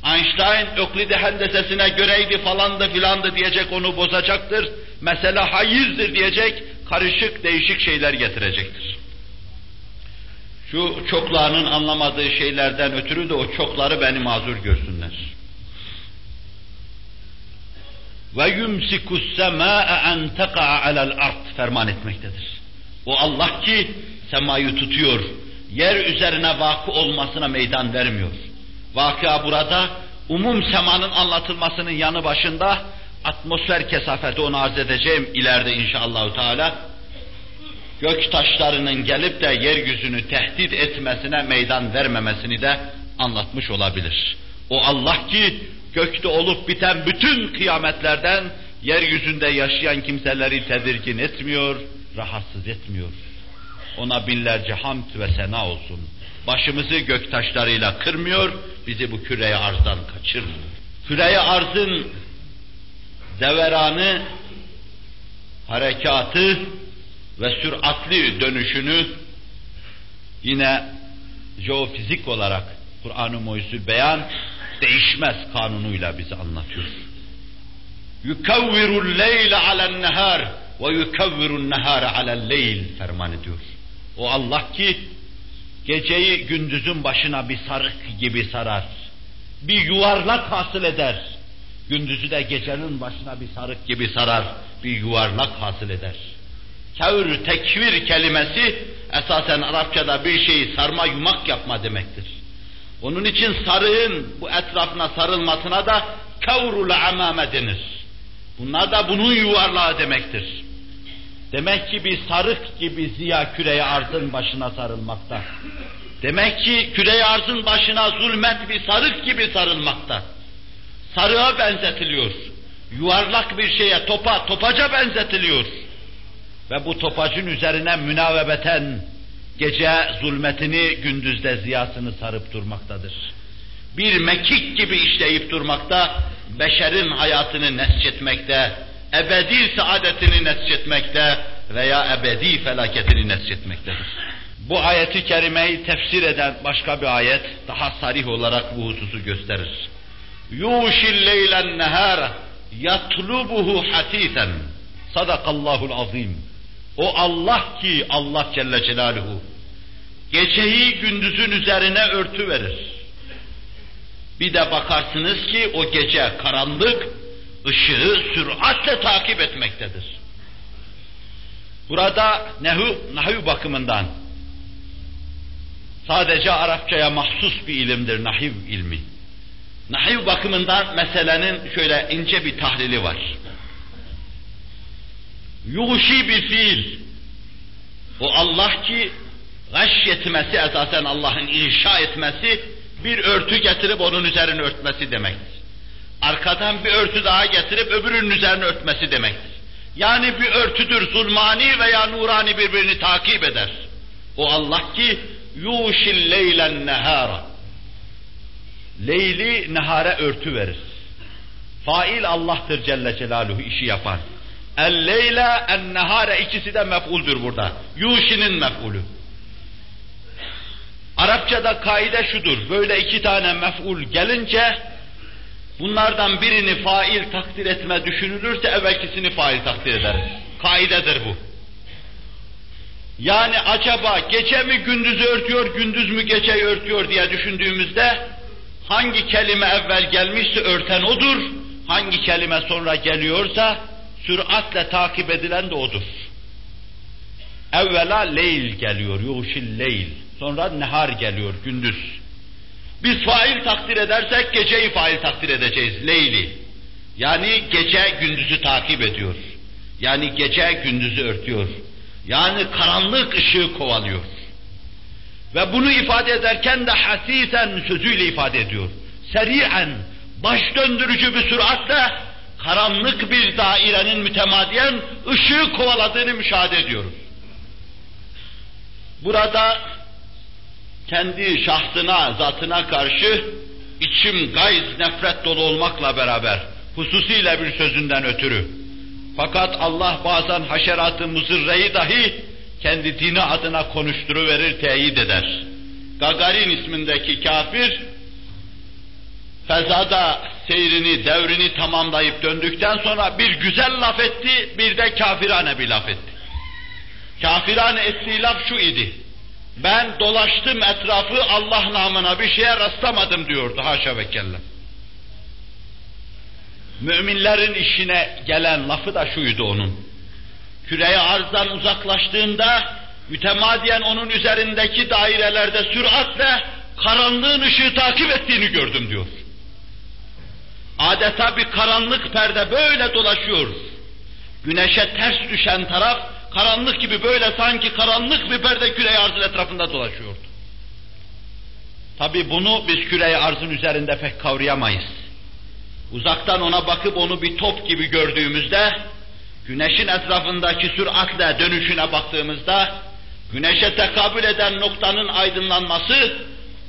Einstein Öklidi hendesesine göreydi falandı filandı diyecek onu bozacaktır. Mesela hayizdir diyecek, karışık değişik şeyler getirecektir. Şu çoklarının anlamadığı şeylerden ötürü de o çokları beni mazur görsünler. Ve yumsikus semaa en taqa'a alel ard ferman etmektedir. O Allah ki semayı tutuyor, yer üzerine vakı olmasına meydan vermiyor. Vakıa burada umum semanın anlatılmasının yanı başında atmosfer kesafeti onu arz edeceğim ileride inşallah Teala. Gök taşlarının gelip de yeryüzünü tehdit etmesine meydan vermemesini de anlatmış olabilir. O Allah ki gökte olup biten bütün kıyametlerden yeryüzünde yaşayan kimseleri tedirgin etmiyor, rahatsız etmiyor. Ona binlerce hamd ve sena olsun. Başımızı gök taşlarıyla kırmıyor, bizi bu küreye arzdan kaçırmıyor. Küreye arzın deveranı, harekatı ve süratli dönüşünü yine jeofizik olarak Kur'an-ı Mucizül Beyan değişmez kanunuyla bize anlatıyor. يُكَوِّرُ اللَّيْلَ عَلَى النَّهَارِ ve yukevvirun nehara alel leyl ferman ediyor. O Allah ki geceyi gündüzün başına bir sarık gibi sarar. Bir yuvarlak hasıl eder. Gündüzü de gecenin başına bir sarık gibi sarar. Bir yuvarlak hasıl eder. Kevr tekvir kelimesi esasen Arapçada bir şeyi sarma yumak yapma demektir. Onun için sarığın bu etrafına sarılmasına da kavrul amame denir. Bunlar da bunun yuvarlağı demektir. Demek ki bir sarık gibi ziya küreye arzın başına sarılmakta. Demek ki küreye arzın başına zulmet bir sarık gibi sarılmakta. Sarığa benzetiliyor. Yuvarlak bir şeye, topa, topaca benzetiliyor. Ve bu topacın üzerine münavebeten gece zulmetini, gündüzde ziyasını sarıp durmaktadır. Bir mekik gibi işleyip durmakta, beşerin hayatını nesçetmekte, ebedi saadetini nesçetmekte veya ebedi felaketini nesçetmektedir. Bu ayeti kerimeyi tefsir eden başka bir ayet daha sarih olarak bu hususu gösterir. Yuşil leylen nehara yatlubuhu hatisen. Sadakallahul azim. O Allah ki Allah Celle Celaluhu geceyi gündüzün üzerine örtü verir. Bir de bakarsınız ki o gece karanlık ışığı süratle takip etmektedir. Burada nehu, nahiv bakımından sadece Arapçaya mahsus bir ilimdir nahiv ilmi. Nahiv bakımından meselenin şöyle ince bir tahlili var. Yuşi bir fiil. O Allah ki gaş yetmesi esasen Allah'ın inşa etmesi bir örtü getirip onun üzerine örtmesi demektir. Arkadan bir örtü daha getirip öbürünün üzerine örtmesi demektir. Yani bir örtüdür zulmani veya nurani birbirini takip eder. O Allah ki yuşil leylen nehara. Leyli nehare örtü verir. Fail Allah'tır Celle Celaluhu işi yapan. El-leyle, en-nehare ikisi de mef'uldür burada. Yuşinin mef'ulü. Arapçada kaide şudur. Böyle iki tane mef'ul gelince bunlardan birini fail takdir etme düşünülürse evvelkisini fail takdir eder. Kaidedir bu. Yani acaba gece mi gündüzü örtüyor, gündüz mü geceyi örtüyor diye düşündüğümüzde hangi kelime evvel gelmişse örten odur, hangi kelime sonra geliyorsa süratle takip edilen de odur. Evvela leyl geliyor, yuşil leyl. Sonra nehar geliyor, gündüz. Biz fail takdir edersek geceyi fail takdir edeceğiz, leyli. Yani gece gündüzü takip ediyor. Yani gece gündüzü örtüyor. Yani karanlık ışığı kovalıyor. Ve bunu ifade ederken de hasisen sözüyle ifade ediyor. Seri'en, baş döndürücü bir süratle karanlık bir dairenin mütemadiyen ışığı kovaladığını müşahede ediyoruz. Burada kendi şahsına, zatına karşı içim gayz nefret dolu olmakla beraber hususiyle bir sözünden ötürü. Fakat Allah bazen haşerat-ı muzırreyi dahi kendi dini adına konuşturuverir, teyit eder. Gagarin ismindeki kafir fezada seyrini, devrini tamamlayıp döndükten sonra bir güzel laf etti, bir de kafirane bir laf etti. Kafirane ettiği laf şu idi. Ben dolaştım etrafı Allah namına bir şeye rastlamadım diyordu haşa ve kella. Müminlerin işine gelen lafı da şuydu onun. Küreye arzdan uzaklaştığında mütemadiyen onun üzerindeki dairelerde süratle karanlığın ışığı takip ettiğini gördüm diyor. Adeta bir karanlık perde böyle dolaşıyor. Güneşe ters düşen taraf karanlık gibi böyle sanki karanlık bir perde küre arzın etrafında dolaşıyordu. Tabi bunu biz küre arzın üzerinde pek kavrayamayız. Uzaktan ona bakıp onu bir top gibi gördüğümüzde, güneşin etrafındaki süratle dönüşüne baktığımızda, güneşe tekabül eden noktanın aydınlanması,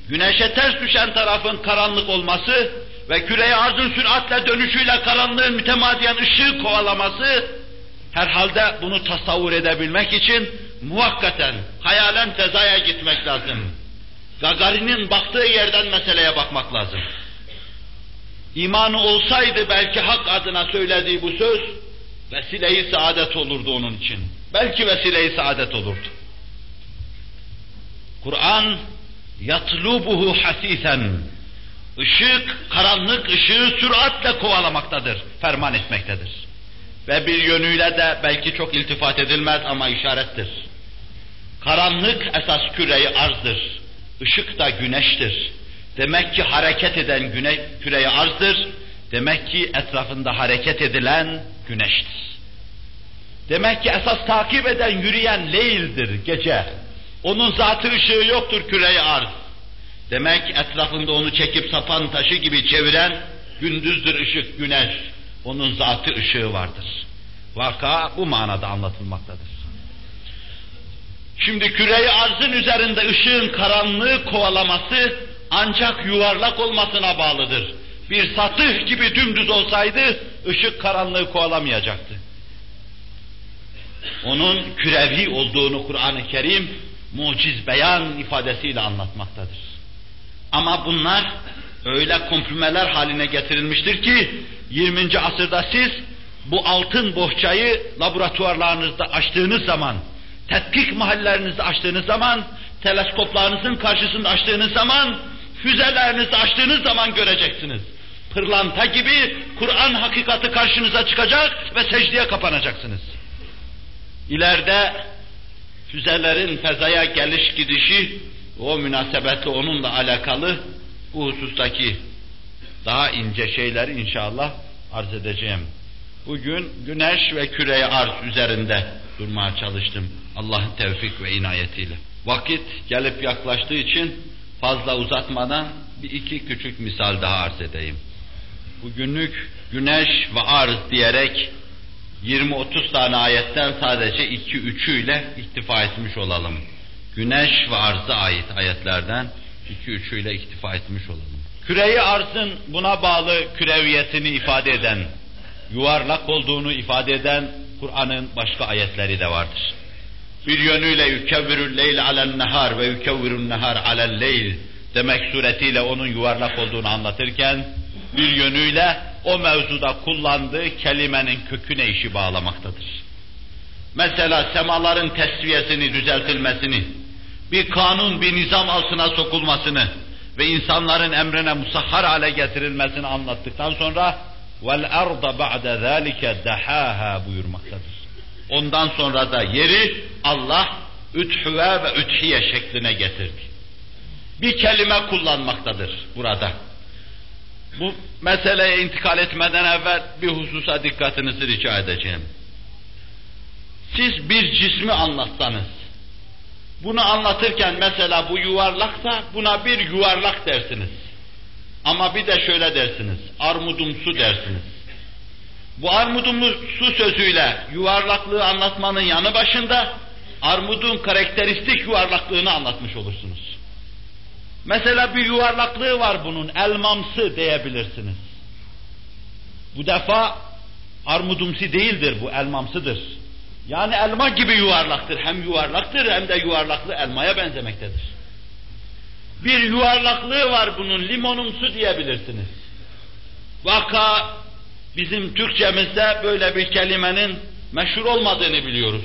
güneşe ters düşen tarafın karanlık olması ve küreye arzın süratle dönüşüyle karanlığın mütemadiyen ışığı kovalaması, herhalde bunu tasavvur edebilmek için muhakkaten, hayalen tezaya gitmek lazım. Gagarin'in baktığı yerden meseleye bakmak lazım. İmanı olsaydı belki hak adına söylediği bu söz, vesile-i saadet olurdu onun için. Belki vesile-i saadet olurdu. Kur'an yatlubuhu hasisen ışık, karanlık ışığı süratle kovalamaktadır, ferman etmektedir. Ve bir yönüyle de belki çok iltifat edilmez ama işarettir. Karanlık esas küreyi arzdır. Işık da güneştir. Demek ki hareket eden güne, küreyi arzdır. Demek ki etrafında hareket edilen güneştir. Demek ki esas takip eden, yürüyen leyldir, gece. Onun zatı ışığı yoktur küreyi arz. Demek etrafında onu çekip sapan taşı gibi çeviren gündüzdür ışık, güneş. Onun zatı ışığı vardır. Vaka bu manada anlatılmaktadır. Şimdi küreyi arzın üzerinde ışığın karanlığı kovalaması ancak yuvarlak olmasına bağlıdır. Bir satış gibi dümdüz olsaydı ışık karanlığı kovalamayacaktı. Onun kürevi olduğunu Kur'an-ı Kerim muciz beyan ifadesiyle anlatmaktadır. Ama bunlar öyle komprimeler haline getirilmiştir ki 20. asırda siz bu altın bohçayı laboratuvarlarınızda açtığınız zaman, tetkik mahallelerinizde açtığınız zaman, teleskoplarınızın karşısında açtığınız zaman, füzelerinizi açtığınız zaman göreceksiniz. Pırlanta gibi Kur'an hakikati karşınıza çıkacak ve secdeye kapanacaksınız. İleride füzelerin fezaya geliş gidişi o münasebetle onunla alakalı bu husustaki daha ince şeyleri inşallah arz edeceğim. Bugün güneş ve küreye arz üzerinde durmaya çalıştım Allah'ın tevfik ve inayetiyle. Vakit gelip yaklaştığı için fazla uzatmadan bir iki küçük misal daha arz edeyim. Bugünlük güneş ve arz diyerek 20-30 tane ayetten sadece 2-3'üyle iktifa etmiş olalım. Güneş ve arza ait ayetlerden 2-3'üyle iktifa etmiş olalım. Küreyi arzın buna bağlı küreviyetini ifade eden, yuvarlak olduğunu ifade eden Kur'an'ın başka ayetleri de vardır. Bir yönüyle yükevvirül leyl alen nehar ve yükevvirun nehar alel leyl demek suretiyle onun yuvarlak olduğunu anlatırken bir yönüyle o mevzuda kullandığı kelimenin köküne işi bağlamaktadır. Mesela semaların tesviyesini, düzeltilmesini, bir kanun, bir nizam altına sokulmasını ve insanların emrine musahhar hale getirilmesini anlattıktan sonra vel arda ba'de zalike dahaha buyurmaktadır. Ondan sonra da yeri Allah üthüve ve üthiye şekline getirdi. Bir kelime kullanmaktadır burada. Bu meseleye intikal etmeden evvel bir hususa dikkatinizi rica edeceğim. Siz bir cismi anlatsanız, bunu anlatırken mesela bu yuvarlaksa buna bir yuvarlak dersiniz. Ama bir de şöyle dersiniz, armudumsu dersiniz. Bu armudumsu sözüyle yuvarlaklığı anlatmanın yanı başında armudun karakteristik yuvarlaklığını anlatmış olursunuz. Mesela bir yuvarlaklığı var bunun, elmamsı diyebilirsiniz. Bu defa armudumsi değildir bu, elmamsıdır. Yani elma gibi yuvarlaktır. Hem yuvarlaktır hem de yuvarlaklı elmaya benzemektedir. Bir yuvarlaklığı var bunun, limonumsu diyebilirsiniz. Vaka bizim Türkçemizde böyle bir kelimenin meşhur olmadığını biliyoruz.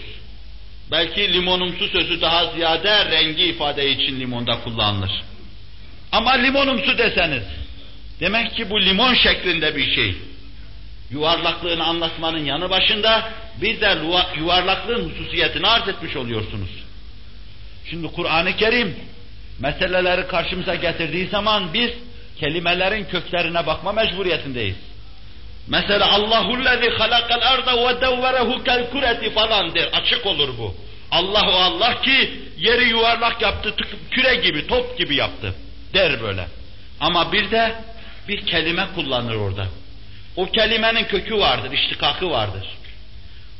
Belki limonumsu sözü daha ziyade rengi ifade için limonda kullanılır. Ama limonumsu deseniz, demek ki bu limon şeklinde bir şey. Yuvarlaklığını anlatmanın yanı başında bir de yuvarlaklığın hususiyetini arz etmiş oluyorsunuz. Şimdi Kur'an-ı Kerim meseleleri karşımıza getirdiği zaman biz kelimelerin köklerine bakma mecburiyetindeyiz. Mesela Allahullezî halakal arda ve devverehu kel kureti falan der. Açık olur bu. Allah o Allah ki yeri yuvarlak yaptı, küre gibi, top gibi yaptı der böyle. Ama bir de bir kelime kullanır orada. O kelimenin kökü vardır, iştikakı vardır.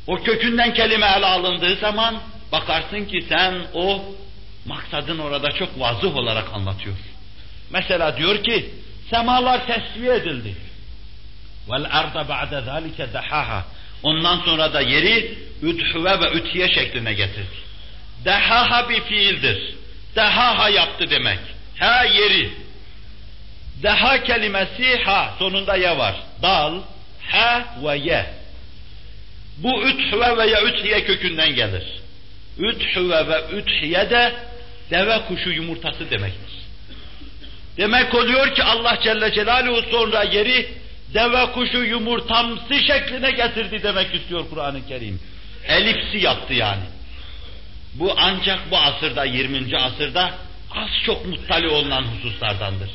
O kökünden kelime ele alındığı zaman bakarsın ki sen o maksadın orada çok vazıh olarak anlatıyor. Mesela diyor ki semalar tesviye edildi. Vel arda ba'de zalike dahaha. Ondan sonra da yeri üdhüve ve üthiye şekline getirdi. Dehaha bir fiildir. Dehaha yaptı demek. Ha yeri. Deha kelimesi ha sonunda ya var. Dal, ha ve ye. Bu üthüve veya üthiye kökünden gelir. Üthüve ve üthiye de deve kuşu yumurtası demektir. Demek oluyor ki Allah Celle Celaluhu sonra yeri deve kuşu yumurtamsı şekline getirdi demek istiyor Kur'an-ı Kerim. Elipsi yaptı yani. Bu ancak bu asırda, 20. asırda az çok muttali olunan hususlardandır.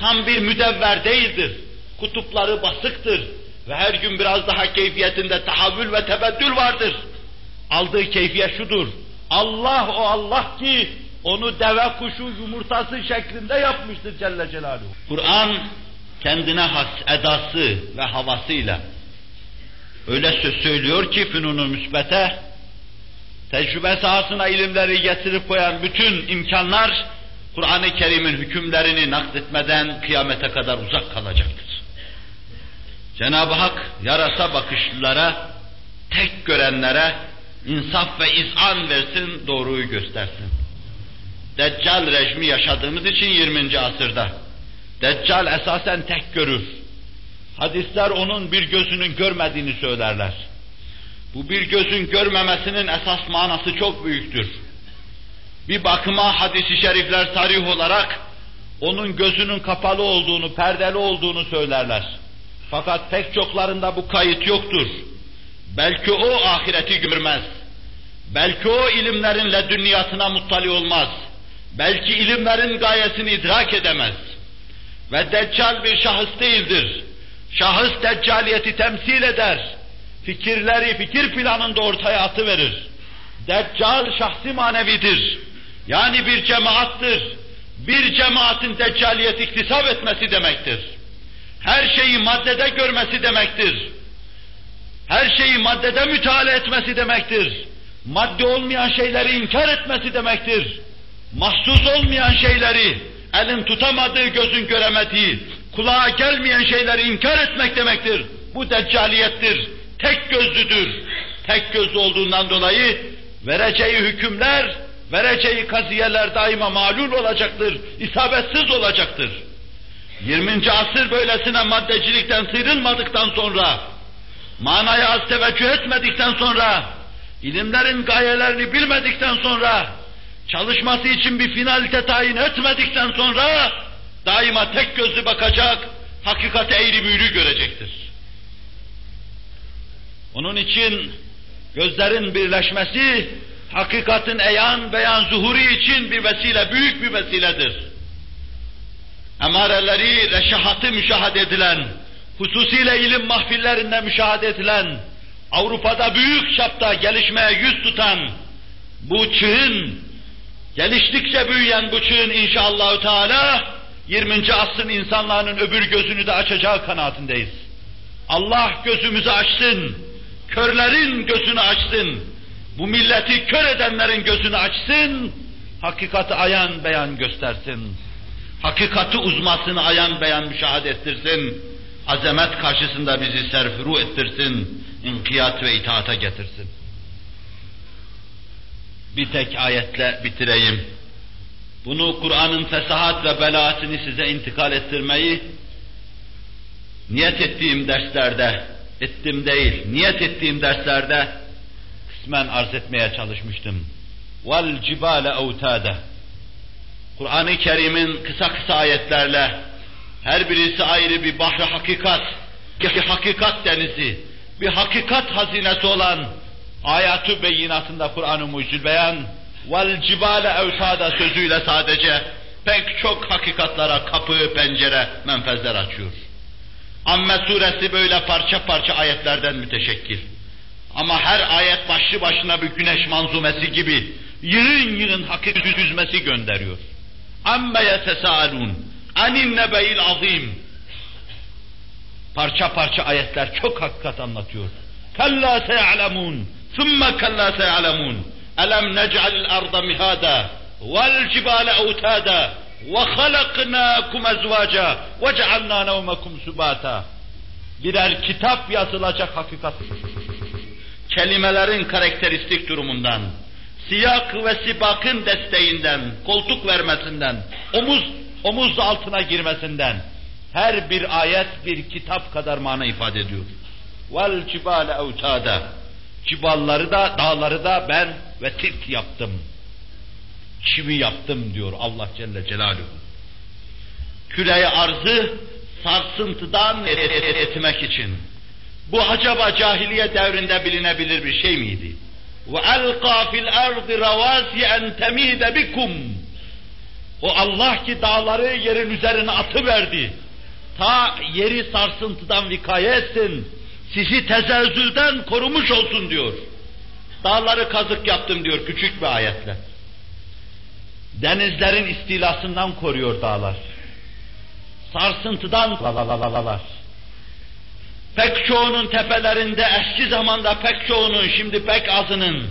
Tam bir müdevver değildir. Kutupları basıktır. Ve her gün biraz daha keyfiyetinde tahavül ve tebeddül vardır. Aldığı keyfiyet şudur. Allah o Allah ki onu deve kuşu yumurtası şeklinde yapmıştır Celle Celaluhu. Kur'an kendine has edası ve havasıyla öyle söz söylüyor ki fünunu müsbete tecrübe sahasına ilimleri getirip koyan bütün imkanlar Kur'an-ı Kerim'in hükümlerini nakletmeden kıyamete kadar uzak kalacaktır. Cenab-ı Hak yarasa bakışlılara, tek görenlere insaf ve izan versin, doğruyu göstersin. Deccal rejimi yaşadığımız için 20. asırda. Deccal esasen tek görür. Hadisler onun bir gözünün görmediğini söylerler. Bu bir gözün görmemesinin esas manası çok büyüktür. Bir bakıma hadisi şerifler tarih olarak onun gözünün kapalı olduğunu, perdeli olduğunu söylerler. Fakat pek çoklarında bu kayıt yoktur. Belki o ahireti görmez. Belki o ilimlerin dünyasına muttali olmaz. Belki ilimlerin gayesini idrak edemez. Ve deccal bir şahıs değildir. Şahıs deccaliyeti temsil eder. Fikirleri fikir planında ortaya atıverir. Deccal şahsi manevidir. Yani bir cemaattır. Bir cemaatin deccaliyet iktisap etmesi demektir. Her şeyi maddede görmesi demektir. Her şeyi maddede müteala etmesi demektir. Madde olmayan şeyleri inkar etmesi demektir. Mahsus olmayan şeyleri, elin tutamadığı, gözün göremediği, kulağa gelmeyen şeyleri inkar etmek demektir. Bu deccaliyettir. Tek gözlüdür. Tek gözlü olduğundan dolayı vereceği hükümler, vereceği kaziyeler daima malul olacaktır, isabetsiz olacaktır. 20. asır böylesine maddecilikten sıyrılmadıktan sonra, manaya az teveccüh etmedikten sonra, ilimlerin gayelerini bilmedikten sonra, çalışması için bir finalite tayin etmedikten sonra, daima tek gözlü bakacak, hakikati eğri büğrü görecektir. Onun için gözlerin birleşmesi, hakikatin eyan beyan zuhuri için bir vesile, büyük bir vesiledir. Emareleri, reşahatı müşahede edilen, hususiyle ilim mahfillerinde müşahede edilen, Avrupa'da büyük çapta gelişmeye yüz tutan bu çığın, geliştikçe büyüyen bu çığın inşallah Teala 20. asrın insanların öbür gözünü de açacağı kanaatindeyiz. Allah gözümüzü açsın, körlerin gözünü açsın, bu milleti kör edenlerin gözünü açsın, hakikati ayan beyan göstersin. Hakikati uzmasını ayan beyan müşahede ettirsin. Azamet karşısında bizi serfuru ettirsin. inkiyat ve itaata getirsin. Bir tek ayetle bitireyim. Bunu Kur'an'ın fesahat ve belaatini size intikal ettirmeyi niyet ettiğim derslerde, ettim değil, niyet ettiğim derslerde kısmen arz etmeye çalışmıştım. Vel cibale evtade. Kur'an-ı Kerim'in kısa kısa ayetlerle her birisi ayrı bir bahri hakikat, bir hakikat denizi, bir hakikat hazinesi olan ayatü beyinatında Kur'an-ı Mucizül Beyan vel cibale evtada sözüyle sadece pek çok hakikatlara kapı, pencere, menfezler açıyor. Amme suresi böyle parça parça ayetlerden müteşekkil. Ama her ayet başlı başına bir güneş manzumesi gibi yığın yığın hakikat yüzmesi gönderiyor. Amme yetesâlûn anin nebeil azim. Parça parça ayetler çok hakikat anlatıyor. Kalla se'alemun, thumme kalla se'alemun. Elem nec'alil arda mihada, vel cibale evtada, ve halaknâkum ezvâca, ve cealnâ nevmekum subâta. Birer kitap yazılacak hakikat kelimelerin karakteristik durumundan, siyak ve sibakın desteğinden, koltuk vermesinden, omuz omuz altına girmesinden her bir ayet bir kitap kadar mana ifade ediyor. Vel cibale evtada Cibalları da, dağları da ben ve tit yaptım. Çivi yaptım diyor Allah Celle Celaluhu. Küreyi arzı sarsıntıdan etmek için. Bu acaba cahiliye devrinde bilinebilir bir şey miydi? وَاَلْقَى فِي الْاَرْضِ رَوَاسِيَ اَنْ تَم۪يدَ بِكُمْ O Allah ki dağları yerin üzerine atıverdi. Ta yeri sarsıntıdan vikaye etsin, sizi tezelzülden korumuş olsun diyor. Dağları kazık yaptım diyor küçük bir ayetle. Denizlerin istilasından koruyor dağlar. Sarsıntıdan lalalalar. Pek çoğunun tepelerinde eski zamanda pek çoğunun şimdi pek azının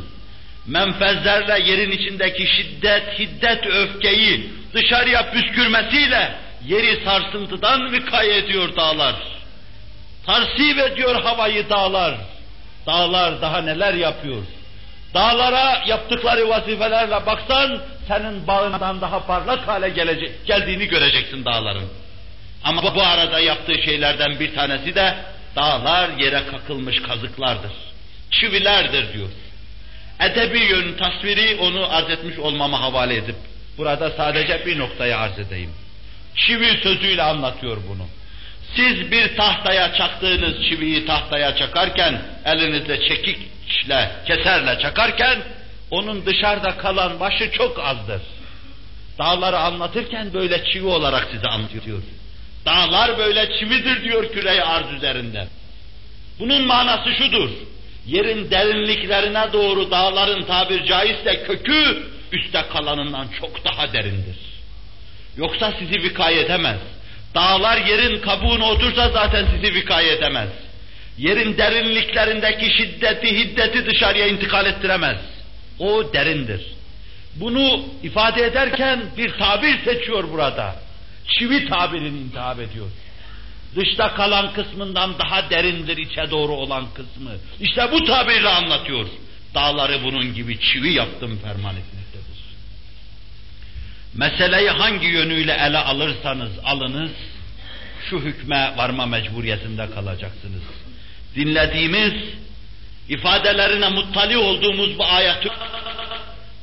menfezlerle yerin içindeki şiddet, hiddet, öfkeyi dışarıya püskürmesiyle yeri sarsıntıdan vikaye ediyor dağlar. Tarsip ediyor havayı dağlar. Dağlar daha neler yapıyor? Dağlara yaptıkları vazifelerle baksan senin bağından daha parlak hale gelecek, geldiğini göreceksin dağların. Ama bu arada yaptığı şeylerden bir tanesi de dağlar yere kakılmış kazıklardır. Çivilerdir diyor. Edebi yön tasviri onu arz etmiş olmama havale edip burada sadece bir noktaya arz edeyim. Çivi sözüyle anlatıyor bunu. Siz bir tahtaya çaktığınız çiviyi tahtaya çakarken, elinizle çekikle, keserle çakarken, onun dışarıda kalan başı çok azdır. Dağları anlatırken böyle çivi olarak size anlatıyor. Dağlar böyle çividir diyor küreyi arz üzerinde. Bunun manası şudur. Yerin derinliklerine doğru dağların tabir caizse kökü üstte kalanından çok daha derindir. Yoksa sizi vikaye edemez. Dağlar yerin kabuğuna otursa zaten sizi vikaye edemez. Yerin derinliklerindeki şiddeti, hiddeti dışarıya intikal ettiremez. O derindir. Bunu ifade ederken bir tabir seçiyor burada. Çivi tabirini intihap ediyor. Dışta kalan kısmından daha derindir içe doğru olan kısmı. İşte bu tabirle anlatıyor. Dağları bunun gibi çivi yaptım ferman etmektedir. Meseleyi hangi yönüyle ele alırsanız alınız, şu hükme varma mecburiyetinde kalacaksınız. Dinlediğimiz, ifadelerine muttali olduğumuz bu ayet,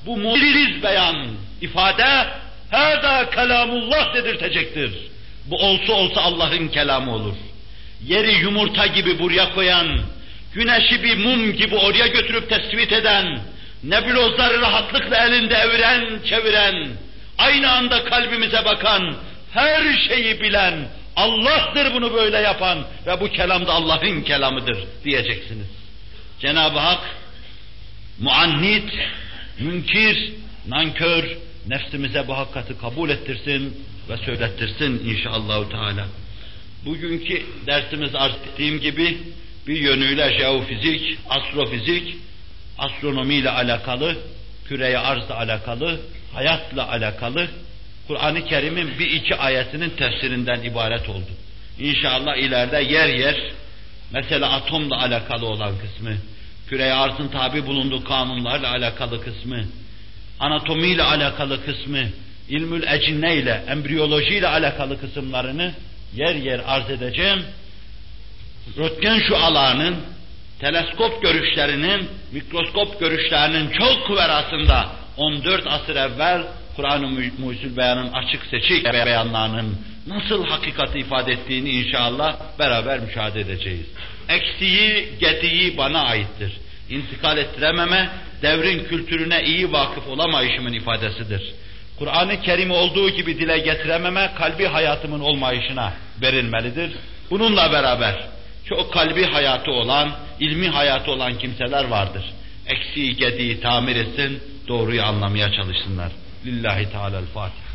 bu muciz beyan, ifade, Hâdâ kelamullah dedirtecektir. Bu olsa olsa Allah'ın kelamı olur. Yeri yumurta gibi buraya koyan, güneşi bir mum gibi oraya götürüp tespit eden, nebulozları rahatlıkla elinde eviren, çeviren, aynı anda kalbimize bakan, her şeyi bilen, Allah'tır bunu böyle yapan ve bu kelam da Allah'ın kelamıdır diyeceksiniz. Cenab-ı Hak muannit, münkir, nankör, nefsimize bu hakikati kabul ettirsin ve söylettirsin inşallahü teala. Bugünkü dersimiz arz ettiğim gibi bir yönüyle jeofizik, astrofizik, astronomiyle alakalı, küreye arzla alakalı, hayatla alakalı Kur'an-ı Kerim'in bir iki ayetinin tefsirinden ibaret oldu. İnşallah ileride yer yer mesela atomla alakalı olan kısmı, küreye arzın tabi bulunduğu kanunlarla alakalı kısmı, anatomiyle alakalı kısmı, ilmül ecinne ile, embriyoloji ile alakalı kısımlarını yer yer arz edeceğim. Röntgen şu alanın, teleskop görüşlerinin, mikroskop görüşlerinin çok verasında 14 asır evvel Kur'an-ı Mucizül Beyan'ın açık seçik beyanlarının nasıl hakikati ifade ettiğini inşallah beraber müşahede edeceğiz. Eksiği, gediği bana aittir. İntikal ettirememe, devrin kültürüne iyi vakıf olamayışımın ifadesidir. Kur'an-ı Kerim olduğu gibi dile getirememe, kalbi hayatımın olmayışına verilmelidir. Bununla beraber çok kalbi hayatı olan, ilmi hayatı olan kimseler vardır. Eksiği, gediği tamir etsin, doğruyu anlamaya çalışsınlar. Lillahi Teala'l-Fatiha.